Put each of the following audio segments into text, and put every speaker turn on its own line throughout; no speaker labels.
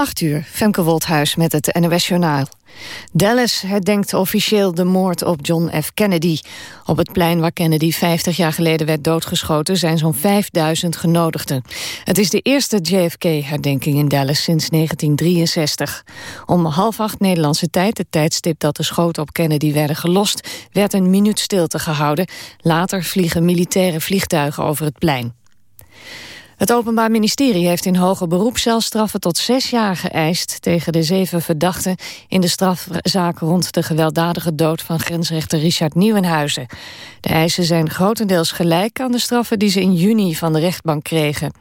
8 uur, Femke Wolthuis met het NOS Journaal. Dallas herdenkt officieel de moord op John F. Kennedy. Op het plein waar Kennedy 50 jaar geleden werd doodgeschoten... zijn zo'n 5000 genodigden. Het is de eerste JFK-herdenking in Dallas sinds 1963. Om half acht Nederlandse tijd, het tijdstip dat de schoten op Kennedy werden gelost... werd een minuut stilte gehouden. Later vliegen militaire vliegtuigen over het plein. Het Openbaar Ministerie heeft in hoger beroep celstraffen tot zes jaar geëist tegen de zeven verdachten in de strafzaak rond de gewelddadige dood van grensrechter Richard Nieuwenhuizen. De eisen zijn grotendeels gelijk aan de straffen die ze in juni van de rechtbank kregen.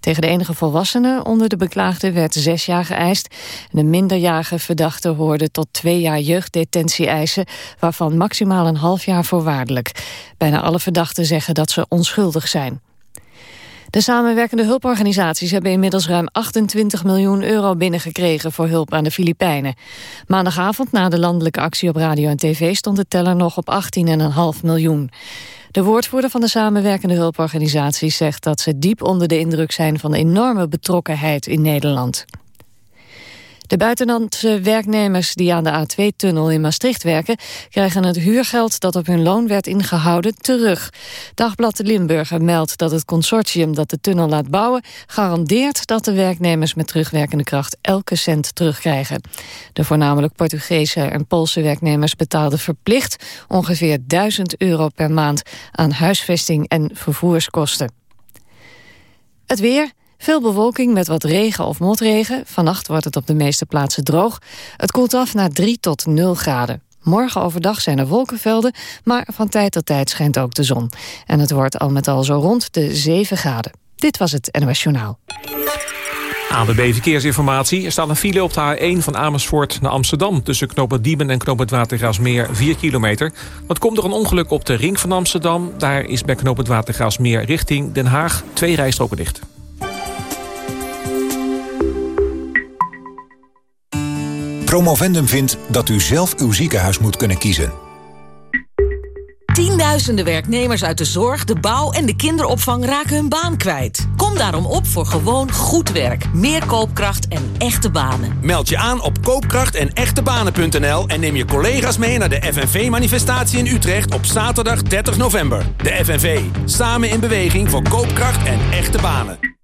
Tegen de enige volwassene onder de beklaagde werd zes jaar geëist. De minderjarige verdachte hoorde tot twee jaar jeugddetentie eisen, waarvan maximaal een half jaar voorwaardelijk. Bijna alle verdachten zeggen dat ze onschuldig zijn. De samenwerkende hulporganisaties hebben inmiddels ruim 28 miljoen euro binnengekregen voor hulp aan de Filipijnen. Maandagavond na de landelijke actie op radio en tv stond de teller nog op 18,5 miljoen. De woordvoerder van de samenwerkende hulporganisaties zegt dat ze diep onder de indruk zijn van de enorme betrokkenheid in Nederland. De buitenlandse werknemers die aan de A2-tunnel in Maastricht werken... krijgen het huurgeld dat op hun loon werd ingehouden terug. Dagblad Limburger meldt dat het consortium dat de tunnel laat bouwen... garandeert dat de werknemers met terugwerkende kracht elke cent terugkrijgen. De voornamelijk Portugese en Poolse werknemers betaalden verplicht... ongeveer 1000 euro per maand aan huisvesting en vervoerskosten. Het weer... Veel bewolking met wat regen of motregen. Vannacht wordt het op de meeste plaatsen droog. Het koelt af naar 3 tot 0 graden. Morgen overdag zijn er wolkenvelden, maar van tijd tot tijd schijnt ook de zon. En het wordt al met al zo rond de 7 graden. Dit was het NOS Journaal.
ABB Verkeersinformatie. Er staat een file op de A1 van Amersfoort naar Amsterdam... tussen knooppunt Diemen en knooppunt Watergraafsmeer 4 kilometer. Dat komt door een ongeluk op de ring van Amsterdam. Daar is bij knooppunt Watergraafsmeer richting Den Haag twee rijstroken dicht.
Promovendum vindt dat u zelf uw ziekenhuis moet kunnen kiezen.
Tienduizenden werknemers uit de zorg, de bouw en de kinderopvang raken hun baan kwijt. Kom daarom op voor gewoon goed werk, meer koopkracht en echte banen.
Meld je aan op koopkracht en echtebanen.nl en neem je collega's mee naar de FNV-manifestatie in Utrecht op zaterdag 30 november. De FNV, samen in beweging voor koopkracht en echte banen.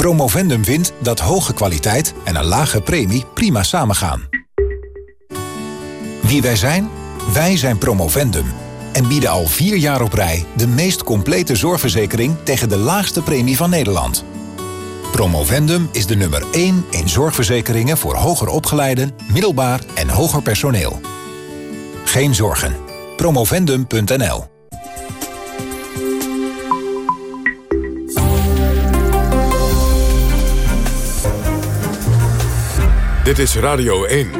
Promovendum vindt dat hoge kwaliteit en een lage premie prima samengaan. Wie wij zijn? Wij zijn Promovendum. En bieden al vier jaar op rij de meest complete zorgverzekering tegen de laagste premie van Nederland. Promovendum is de nummer 1 in zorgverzekeringen voor hoger opgeleiden, middelbaar en hoger personeel. Geen zorgen. Promovendum.nl
Dit is Radio 1.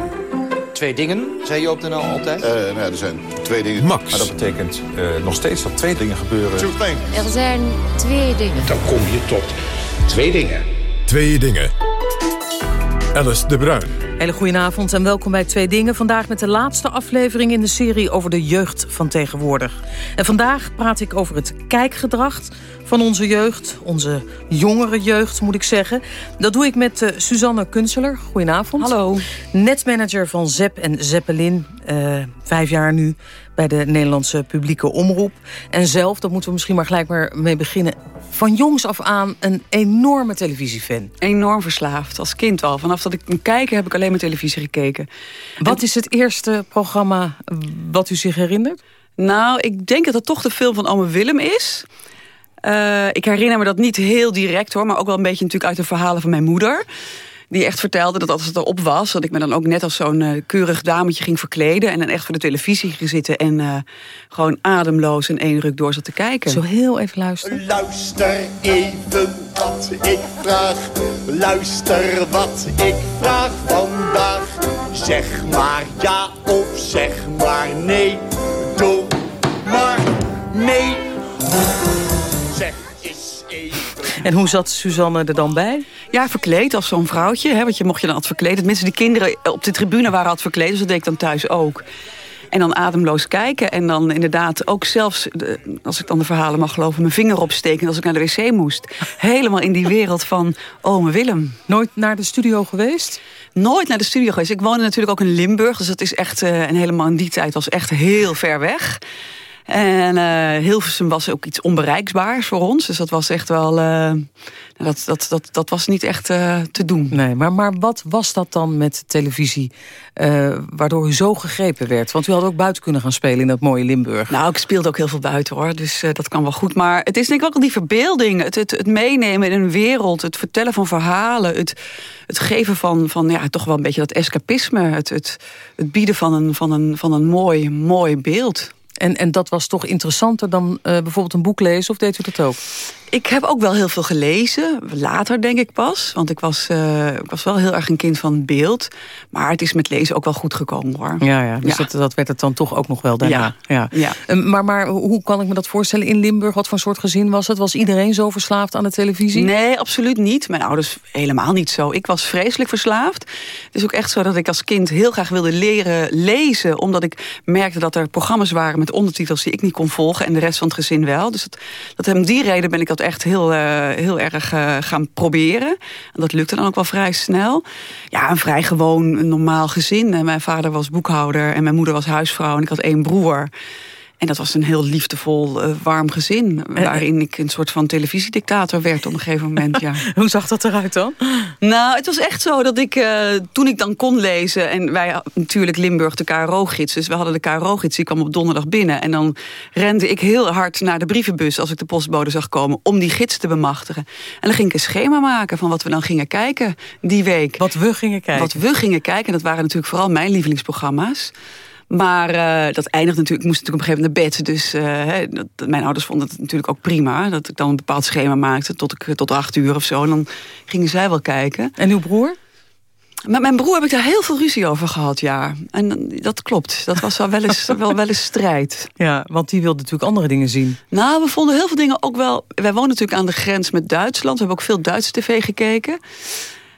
Twee dingen, zei je op de NL altijd?
Uh, nou, er zijn twee dingen.
Max.
Maar dat betekent uh, nog steeds dat twee dingen gebeuren.
Er zijn twee dingen.
Dan kom je tot twee dingen.
Twee dingen. Alice de Bruin.
Hele goedenavond en welkom bij Twee Dingen. Vandaag met de laatste aflevering in de serie over de jeugd van tegenwoordig. En vandaag praat ik over het kijkgedrag van onze jeugd. Onze jongere jeugd, moet ik zeggen. Dat doe ik met uh, Suzanne Kunseler. Goedenavond.
Hallo.
Netmanager van Zep en Zeppelin. Uh, vijf jaar nu bij de Nederlandse publieke omroep. En zelf, daar moeten we misschien maar gelijk maar mee beginnen... van jongs af aan een enorme televisiefan.
Enorm verslaafd, als kind al. Vanaf dat ik kon kijken heb ik alleen maar televisie gekeken.
Wat en... is het eerste programma wat u zich herinnert?
Nou, ik denk dat het toch de film van Ome Willem is... Uh, ik herinner me dat niet heel direct hoor, maar ook wel een beetje natuurlijk uit de verhalen van mijn moeder. Die echt vertelde dat als het erop was, dat ik me dan ook net als zo'n uh, keurig dametje ging verkleden. En dan echt voor de televisie ging zitten en uh, gewoon ademloos in één ruk door zat te kijken.
Zo heel even luisteren.
Luister even wat ik vraag. Luister wat ik vraag vandaag. Zeg maar ja of zeg maar nee. Doe maar nee.
En hoe zat Suzanne er dan bij?
Ja, verkleed als zo'n vrouwtje. Hè, want je mocht je dan had verkleed. Tenminste, die kinderen op de tribune waren had verkleed. Dus dat deed ik dan thuis ook. En dan ademloos kijken. En dan inderdaad ook zelfs, als ik dan de verhalen mag geloven... mijn vinger opsteken als ik naar de wc moest. Helemaal in die wereld van ome Willem.
Nooit naar de studio geweest?
Nooit naar de studio geweest. Ik woonde natuurlijk ook in Limburg. Dus dat is echt, uh, en helemaal in die tijd was echt heel ver weg. En uh, Hilversum was ook iets onbereikbaars voor ons. Dus dat was echt wel. Uh, dat, dat, dat, dat was niet echt uh, te doen.
Nee, maar, maar wat was dat dan met televisie? waardoor u zo gegrepen werd? Want u had ook buiten kunnen gaan spelen in dat mooie Limburg.
Nou, ik speelde ook heel veel buiten hoor. Dus dat kan wel goed. Maar het is denk ik ook die verbeelding. Het, het, het meenemen in een wereld. Het vertellen van verhalen. Het, het geven van, van ja, toch wel een beetje dat escapisme. Het, het, het bieden van een, van, een, van een mooi, mooi beeld.
En, en dat was toch interessanter dan uh, bijvoorbeeld een boek lezen? Of deed u dat ook?
Ik heb ook wel heel veel gelezen. Later denk ik pas. Want ik was, uh, ik was wel heel erg een kind van beeld. Maar het is met lezen ook wel goed gekomen hoor.
Ja, ja dus Dat, dat werd het dan toch ook nog wel daarna. Ja. ja. Uh, maar, maar hoe kan ik me dat voorstellen in Limburg? Wat voor soort gezin was het? Was iedereen zo verslaafd aan de televisie?
Nee, absoluut niet. Mijn ouders helemaal niet zo. Ik was vreselijk verslaafd. Het is ook echt zo dat ik als kind heel graag wilde leren lezen. Omdat ik merkte dat er programma's waren met ondertitels die ik niet kon volgen. En de rest van het gezin wel. Dus dat, dat om die reden ben ik dat echt heel, uh, heel erg uh, gaan proberen. En dat lukte dan ook wel vrij snel. Ja, een vrij gewoon, normaal gezin. Mijn vader was boekhouder en mijn moeder was huisvrouw. En ik had één broer. En dat was een heel liefdevol, uh, warm gezin. Waarin ik een soort van televisiedictator werd op een gegeven moment. Ja.
Hoe zag dat eruit dan?
Nou, het was echt zo dat ik, uh, toen ik dan kon lezen... en wij natuurlijk Limburg de KRO-gids. Dus we hadden de KRO-gids, die kwam op donderdag binnen. En dan rende ik heel hard naar de brievenbus... als ik de postbode zag komen, om die gids te bemachtigen. En dan ging ik een schema maken van wat we dan gingen kijken die week.
Wat we gingen kijken?
Wat we gingen kijken, dat waren natuurlijk vooral mijn lievelingsprogramma's. Maar uh, dat eindigt natuurlijk, ik moest natuurlijk op een gegeven moment naar bed. Dus uh, dat, mijn ouders vonden het natuurlijk ook prima. Dat ik dan een bepaald schema maakte tot, ik, tot acht uur of zo. En dan gingen zij wel kijken.
En uw broer?
Met mijn broer heb ik daar heel veel ruzie over gehad, ja. En dat klopt. Dat was wel wel eens, wel, wel eens strijd.
Ja, want die wilde natuurlijk andere dingen zien.
Nou, we vonden heel veel dingen ook wel... Wij wonen natuurlijk aan de grens met Duitsland. We hebben ook veel Duitse tv gekeken.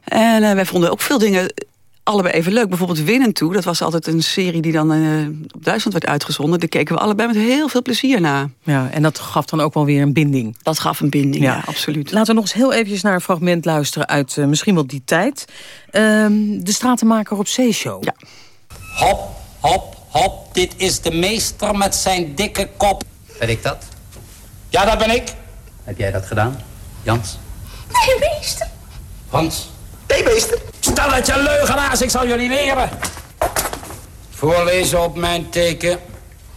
En uh, wij vonden ook veel dingen allebei even leuk. Bijvoorbeeld Winnen toe, dat was altijd een serie die dan uh, op Duitsland werd uitgezonden. Daar keken we allebei met heel veel plezier naar.
Ja, en dat gaf dan ook wel weer een binding.
Dat gaf een binding, ja, absoluut.
Laten we nog eens heel eventjes naar een fragment luisteren uit uh, misschien wel die tijd. Uh, de Stratenmaker op Zeeshow.
Ja.
Hop, hop, hop, dit is de meester met zijn dikke kop.
Ben ik dat?
Ja, dat ben ik.
Heb jij dat gedaan, Jans?
Nee, meester.
Hans?
Nee, meester.
Stelletje leugenaars, ik zal jullie leren. Voorlezen op mijn teken.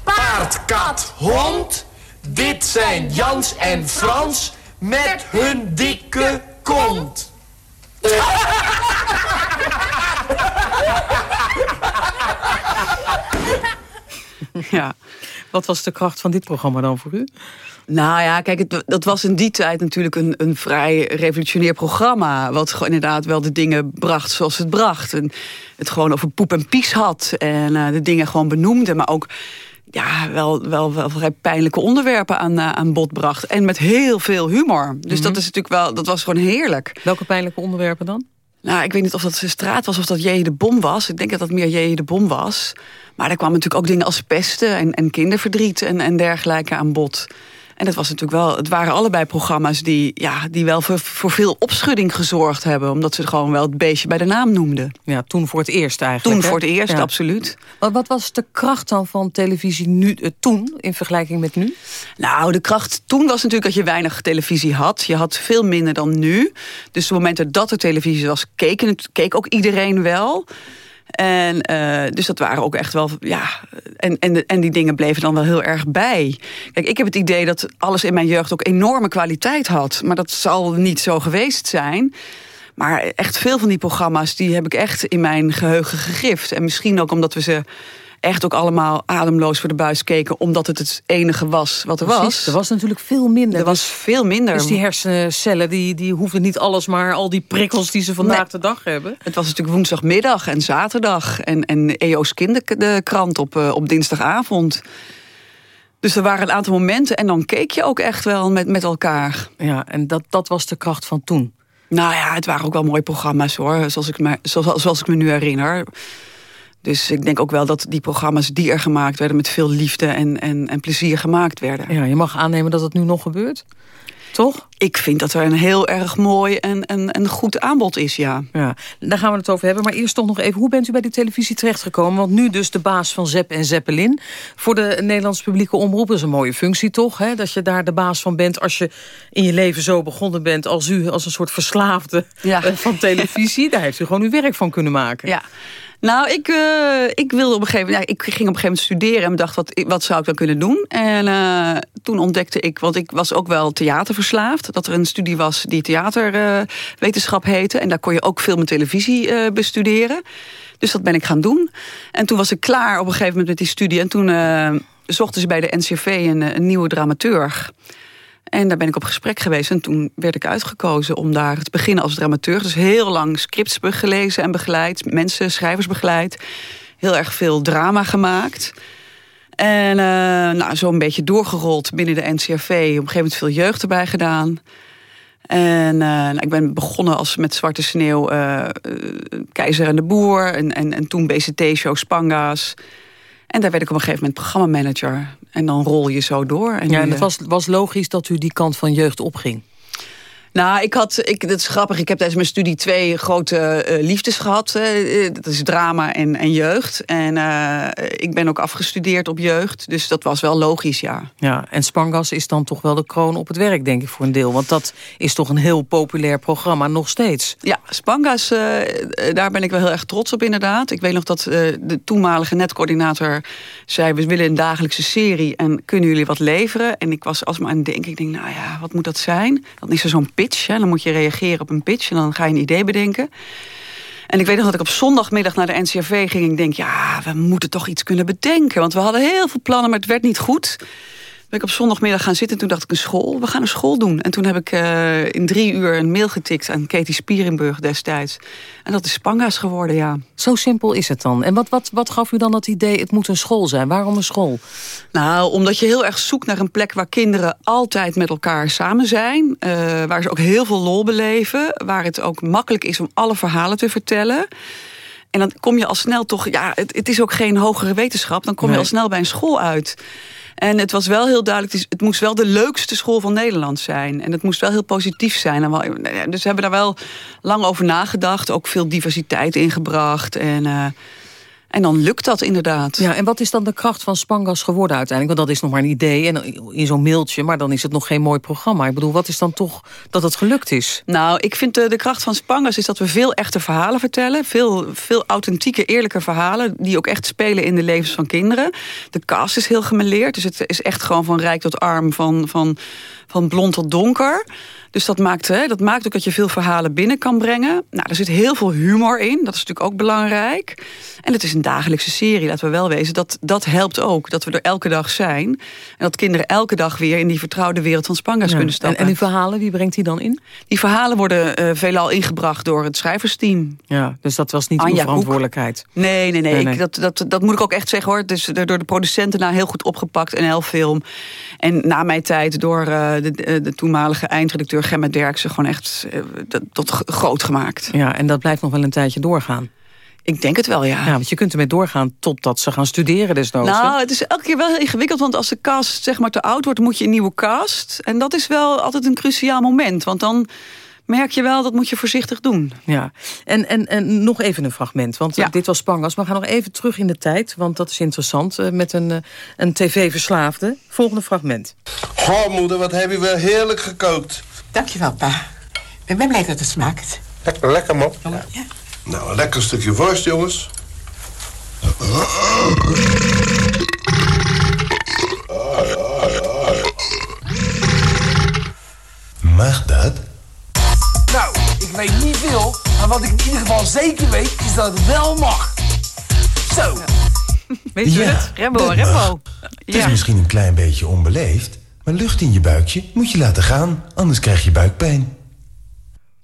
Paard, kat, hond. Dit zijn Jans en Frans met hun dikke kont.
Ja, wat was de kracht van dit programma dan voor u?
Nou ja, kijk, het, dat was in die tijd natuurlijk een, een vrij revolutionair programma. Wat gewoon inderdaad wel de dingen bracht zoals het bracht. En het gewoon over poep en pies had. En uh, de dingen gewoon benoemde. Maar ook ja, wel, wel, wel vrij pijnlijke onderwerpen aan, uh, aan bod bracht. En met heel veel humor. Dus mm -hmm. dat is natuurlijk wel, dat was gewoon heerlijk.
Welke pijnlijke onderwerpen dan?
Nou, ik weet niet of dat de straat was of dat J. de Bom was. Ik denk dat dat meer J. de Bom was. Maar er kwamen natuurlijk ook dingen als pesten en, en kinderverdriet en, en dergelijke aan bod. En dat was natuurlijk wel, het waren allebei programma's die, ja, die wel voor, voor veel opschudding gezorgd hebben. Omdat ze gewoon wel het beestje bij de naam noemden.
Ja, toen voor het eerst eigenlijk.
Toen hè? voor het eerst, ja. absoluut.
Wat, wat was de kracht dan van televisie nu, uh, toen in vergelijking met nu?
Nou, de kracht toen was natuurlijk dat je weinig televisie had. Je had veel minder dan nu. Dus op het moment dat er televisie was, keek, keek ook iedereen wel. En uh, dus dat waren ook echt wel, ja, en, en, en die dingen bleven dan wel heel erg bij. Kijk, ik heb het idee dat alles in mijn jeugd ook enorme kwaliteit had. Maar dat zal niet zo geweest zijn. Maar echt veel van die programma's, die heb ik echt in mijn geheugen gegrift. En misschien ook omdat we ze echt ook allemaal ademloos voor de buis keken... omdat het het enige was wat er
Precies,
was.
Er was natuurlijk veel minder.
Er was dus, veel minder.
Dus die hersencellen die, die hoefden niet alles maar... al die prikkels die ze vandaag nee. de dag hebben.
Het was natuurlijk woensdagmiddag en zaterdag... en, en EO's kinderkrant op, uh, op dinsdagavond... Dus er waren een aantal momenten en dan keek je ook echt wel met, met elkaar.
Ja, en dat, dat was de kracht van toen.
Nou ja, het waren ook wel mooie programma's hoor, zoals ik me, zoals, zoals ik me nu herinner Dus ik denk ook wel dat die programma's die er gemaakt werden... met veel liefde en, en, en plezier gemaakt werden.
Ja, je mag aannemen dat het nu nog gebeurt. Toch?
Ik vind dat er een heel erg mooi en, en, en goed aanbod is, ja.
ja. Daar gaan we het over hebben. Maar eerst toch nog even, hoe bent u bij de televisie terechtgekomen? Want nu dus de baas van Zep en Zeppelin. Voor de Nederlandse publieke omroep is een mooie functie toch? Hè? Dat je daar de baas van bent als je in je leven zo begonnen bent... als u als een soort verslaafde ja. Eh, van televisie. daar heeft u gewoon uw werk van kunnen maken.
Ja. Nou, ik, uh, ik wilde op een gegeven moment. Ja, ik ging op een gegeven moment studeren en dacht, wat, wat zou ik dan kunnen doen? En uh, toen ontdekte ik, want ik was ook wel theaterverslaafd, dat er een studie was die theaterwetenschap uh, heette. En daar kon je ook film en televisie bestuderen. Dus dat ben ik gaan doen. En toen was ik klaar op een gegeven moment met die studie. En toen zochten ze bij de NCV een, een nieuwe dramaturg. En daar ben ik op gesprek geweest. En toen werd ik uitgekozen om daar te beginnen als dramaturg. Dus heel lang scripts gelezen en begeleid. Mensen, schrijvers begeleid. Heel erg veel drama gemaakt. En uh, nou, zo een beetje doorgerold binnen de NCRV. Op een gegeven moment veel jeugd erbij gedaan. En uh, nou, ik ben begonnen als met Zwarte Sneeuw uh, Keizer en de Boer. En, en, en toen BCT-show Spanga's. En daar werd ik op een gegeven moment programmamanager. En dan rol je zo door.
En ja, en het was, was logisch dat u die kant van jeugd opging.
Nou, ik had, ik, dat is grappig, ik heb tijdens mijn studie twee grote uh, liefdes gehad. Uh, dat is drama en, en jeugd. En uh, ik ben ook afgestudeerd op jeugd, dus dat was wel logisch, ja.
Ja, en Spangas is dan toch wel de kroon op het werk, denk ik, voor een deel. Want dat is toch een heel populair programma, nog steeds.
Ja, Spangas, daar ben ik wel heel erg trots op inderdaad. Ik weet nog dat de toenmalige netcoördinator zei... we willen een dagelijkse serie en kunnen jullie wat leveren? En ik was alsmaar aan het denken, ik denk, nou ja, wat moet dat zijn? Dan is er zo'n Dan moet je reageren op een pitch en dan ga je een idee bedenken. En ik weet nog dat ik op zondagmiddag naar de NCRV ging. En ik denk, ja, we moeten toch iets kunnen bedenken. Want we hadden heel veel plannen, maar het werd niet goed ben ik op zondagmiddag gaan zitten en toen dacht ik een school. We gaan een school doen. En toen heb ik uh, in drie uur een mail getikt aan Katie Spierenburg destijds. En dat is Spanga's geworden, ja.
Zo simpel is het dan. En wat, wat, wat gaf u dan dat idee, het moet een school zijn? Waarom een school?
Nou, omdat je heel erg zoekt naar een plek waar kinderen altijd met elkaar samen zijn. Uh, waar ze ook heel veel lol beleven. Waar het ook makkelijk is om alle verhalen te vertellen. En dan kom je al snel toch, ja, het, het is ook geen hogere wetenschap. Dan kom je al snel bij een school uit. En het was wel heel duidelijk, het moest wel de leukste school van Nederland zijn. En het moest wel heel positief zijn. En wel, dus we hebben daar wel lang over nagedacht. Ook veel diversiteit ingebracht. En... Uh, en dan lukt dat inderdaad.
Ja, en wat is dan de kracht van Spangas geworden uiteindelijk? Want dat is nog maar een idee en in zo'n mailtje... maar dan is het nog geen mooi programma. Ik bedoel, wat is dan toch dat het gelukt is?
Nou, ik vind de, de kracht van Spangas is dat we veel echte verhalen vertellen. Veel, veel authentieke, eerlijke verhalen... die ook echt spelen in de levens van kinderen. De cast is heel gemeleerd, dus het is echt gewoon van rijk tot arm... van, van, van blond tot donker... Dus dat maakt, hè, dat maakt ook dat je veel verhalen binnen kan brengen. Nou, er zit heel veel humor in. Dat is natuurlijk ook belangrijk. En het is een dagelijkse serie, laten we wel wezen. Dat, dat helpt ook, dat we er elke dag zijn. En dat kinderen elke dag weer in die vertrouwde wereld van Spanga's kunnen stappen.
En, en die verhalen, wie brengt die dan in?
Die verhalen worden uh, veelal ingebracht door het schrijversteam.
Ja, dus dat was niet Anja uw verantwoordelijkheid?
Nee, nee, nee. nee, nee. Ik, dat, dat, dat moet ik ook echt zeggen hoor. Is door de producenten nou heel goed opgepakt, en heel film. En na mijn tijd door uh, de, de, de toenmalige eindredacteur Gemma Derksen gewoon echt uh, tot groot gemaakt.
Ja, en dat blijft nog wel een tijdje doorgaan.
Ik denk het wel, ja.
ja. Want je kunt ermee doorgaan totdat ze gaan studeren desnoods.
Nou, het is elke keer wel heel ingewikkeld. Want als de cast zeg maar te oud wordt, moet je een nieuwe cast. En dat is wel altijd een cruciaal moment. Want dan merk je wel, dat moet je voorzichtig doen.
Ja, en, en, en nog even een fragment, want ja. dit was Spangas. Maar we gaan nog even terug in de tijd, want dat is interessant... Uh, met een, een tv-verslaafde. Volgende fragment.
Oh, moeder, wat heb je wel heerlijk gekookt.
Dankjewel, pa. Ik ben blij dat het smaakt.
Lekker, lekker, man.
Ja.
Nou, een lekker stukje worst, jongens.
Mag dat?
Nou, ik weet niet veel, maar wat ik in ieder geval zeker weet, is dat het wel mag. Zo.
Weet je ja, het? Rembo, Rembo.
Het is misschien een klein beetje onbeleefd, maar lucht in je buikje moet je laten gaan, anders krijg je buikpijn.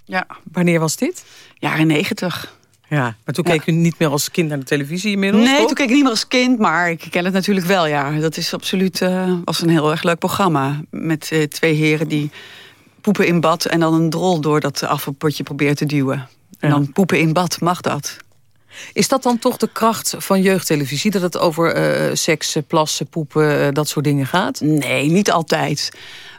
Ja.
Wanneer was dit?
Jaren negentig.
Ja, maar toen ja. keek u niet meer als kind naar de televisie inmiddels?
Nee,
toch?
toen keek ik niet meer als kind, maar ik ken het natuurlijk wel, ja. Dat is absoluut, uh, was een heel erg leuk programma. Met uh, twee heren die poepen in bad en dan een drol door dat afvalpotje probeert te duwen. En ja. dan poepen in bad, mag dat?
Is dat dan toch de kracht van jeugdtelevisie? Dat het over uh, seks, plassen, poepen, dat soort dingen gaat?
Nee, niet altijd.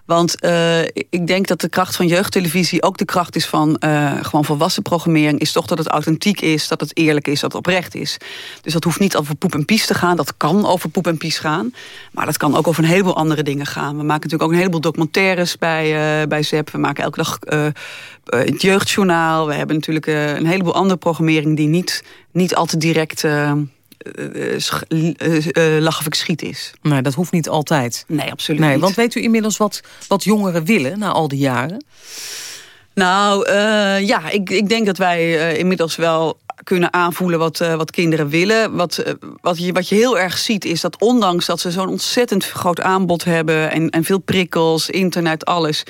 Want uh, ik denk dat de kracht van jeugdtelevisie ook de kracht is van uh, gewoon volwassen programmering. Is toch dat het authentiek is, dat het eerlijk is, dat het oprecht is. Dus dat hoeft niet over poep en pies te gaan. Dat kan over poep en pies gaan. Maar dat kan ook over een heleboel andere dingen gaan. We maken natuurlijk ook een heleboel documentaires bij, uh, bij ZEP. We maken elke dag het jeugdjournaal. We hebben natuurlijk een heleboel andere programmering die niet, niet al te direct lach of ik schiet is.
Nee, dat hoeft niet altijd.
Nee, absoluut
nee,
niet.
Want weet u inmiddels wat, wat jongeren willen na al die jaren?
Nou, uh, ja, ik, ik denk dat wij inmiddels wel kunnen aanvoelen wat, wat kinderen willen. Wat, wat, je, wat je heel erg ziet is dat ondanks dat ze zo'n ontzettend groot aanbod hebben... en, en veel prikkels, internet, alles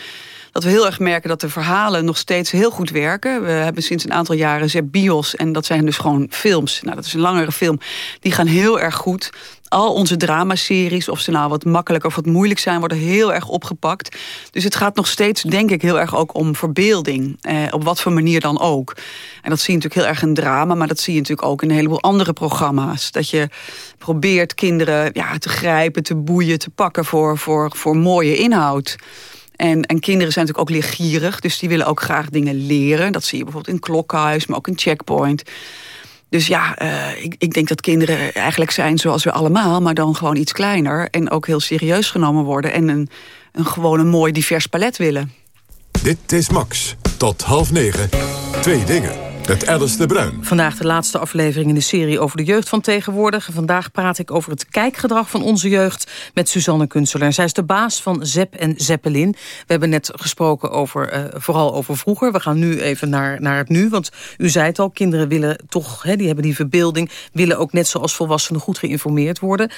dat we heel erg merken dat de verhalen nog steeds heel goed werken. We hebben sinds een aantal jaren Zep Bios en dat zijn dus gewoon films. Nou, dat is een langere film. Die gaan heel erg goed al onze dramaseries, of ze nou wat makkelijk of wat moeilijk zijn, worden heel erg opgepakt. Dus het gaat nog steeds, denk ik, heel erg ook om verbeelding. Eh, op wat voor manier dan ook. En dat zie je natuurlijk heel erg in drama, maar dat zie je natuurlijk ook in een heleboel andere programma's. Dat je probeert kinderen ja, te grijpen, te boeien, te pakken voor, voor, voor mooie inhoud. En, en kinderen zijn natuurlijk ook leergierig, dus die willen ook graag dingen leren. Dat zie je bijvoorbeeld in Klokhuis, maar ook in Checkpoint. Dus ja, uh, ik, ik denk dat kinderen eigenlijk zijn zoals we allemaal... maar dan gewoon iets kleiner en ook heel serieus genomen worden... en een, een gewoon een mooi divers palet willen.
Dit is Max. Tot half negen. Twee dingen. Met Alice de Bruin.
Vandaag de laatste aflevering in de serie over de jeugd van tegenwoordig. Vandaag praat ik over het kijkgedrag van onze jeugd met Suzanne Kunstelaar. Zij is de baas van Zep en Zeppelin. We hebben net gesproken over, uh, vooral over vroeger. We gaan nu even naar, naar het nu, want u zei het al, kinderen willen toch, die hebben die verbeelding, willen ook net zoals volwassenen goed geïnformeerd worden.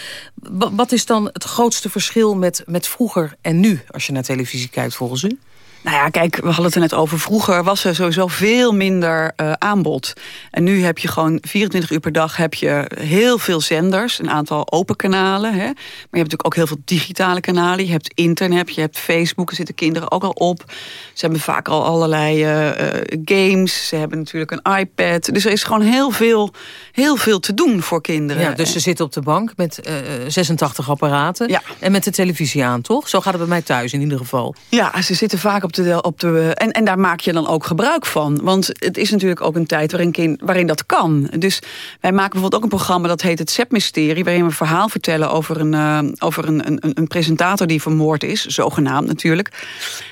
Wat is dan het grootste verschil met, met vroeger en nu, als je naar televisie kijkt volgens u?
Nou ja, kijk, we hadden het er net over. Vroeger was er sowieso veel minder uh, aanbod. En nu heb je gewoon 24 uur per dag heb je heel veel zenders. Een aantal open kanalen. Hè? Maar je hebt natuurlijk ook heel veel digitale kanalen. Je hebt internet, je hebt Facebook. Er zitten kinderen ook al op. Ze hebben vaak al allerlei uh, games. Ze hebben natuurlijk een iPad. Dus er is gewoon heel veel, heel veel te doen voor kinderen.
Ja, dus ze zitten op de bank met 86 apparaten. Ja. En met de televisie aan, toch? Zo gaat het bij mij thuis in ieder geval.
Ja, ze zitten vaak op de, op de, en, en daar maak je dan ook gebruik van. Want het is natuurlijk ook een tijd waarin, kind, waarin dat kan. Dus wij maken bijvoorbeeld ook een programma dat heet het SEP-mysterie... waarin we een verhaal vertellen over, een, uh, over een, een, een presentator die vermoord is. Zogenaamd natuurlijk.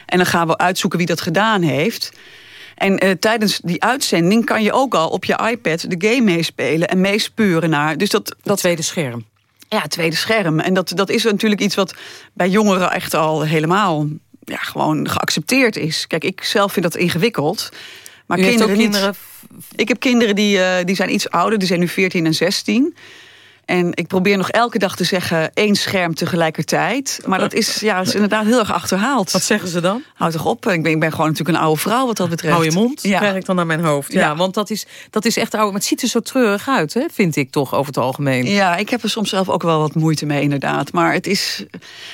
En dan gaan we uitzoeken wie dat gedaan heeft... En uh, tijdens die uitzending kan je ook al op je iPad de game meespelen en meespuren naar. Dus dat, dat
tweede scherm.
Ja, het tweede scherm. En dat, dat is natuurlijk iets wat bij jongeren echt al helemaal ja, gewoon geaccepteerd is. Kijk, ik zelf vind dat ingewikkeld. Maar kinderen... Ik heb kinderen die, uh, die zijn iets ouder, die zijn nu 14 en 16. En ik probeer nog elke dag te zeggen één scherm tegelijkertijd. Maar dat is, ja, is inderdaad heel erg achterhaald.
Wat zeggen ze dan?
Houd toch op. Ik ben, ik ben gewoon natuurlijk een oude vrouw wat dat betreft.
Hou je mond, ja. krijg ik dan naar mijn hoofd. Ja, ja, want dat is, dat is echt oud. Maar het ziet er zo treurig uit, hè? vind ik toch over het algemeen.
Ja, ik heb er soms zelf ook wel wat moeite mee inderdaad. Maar het is...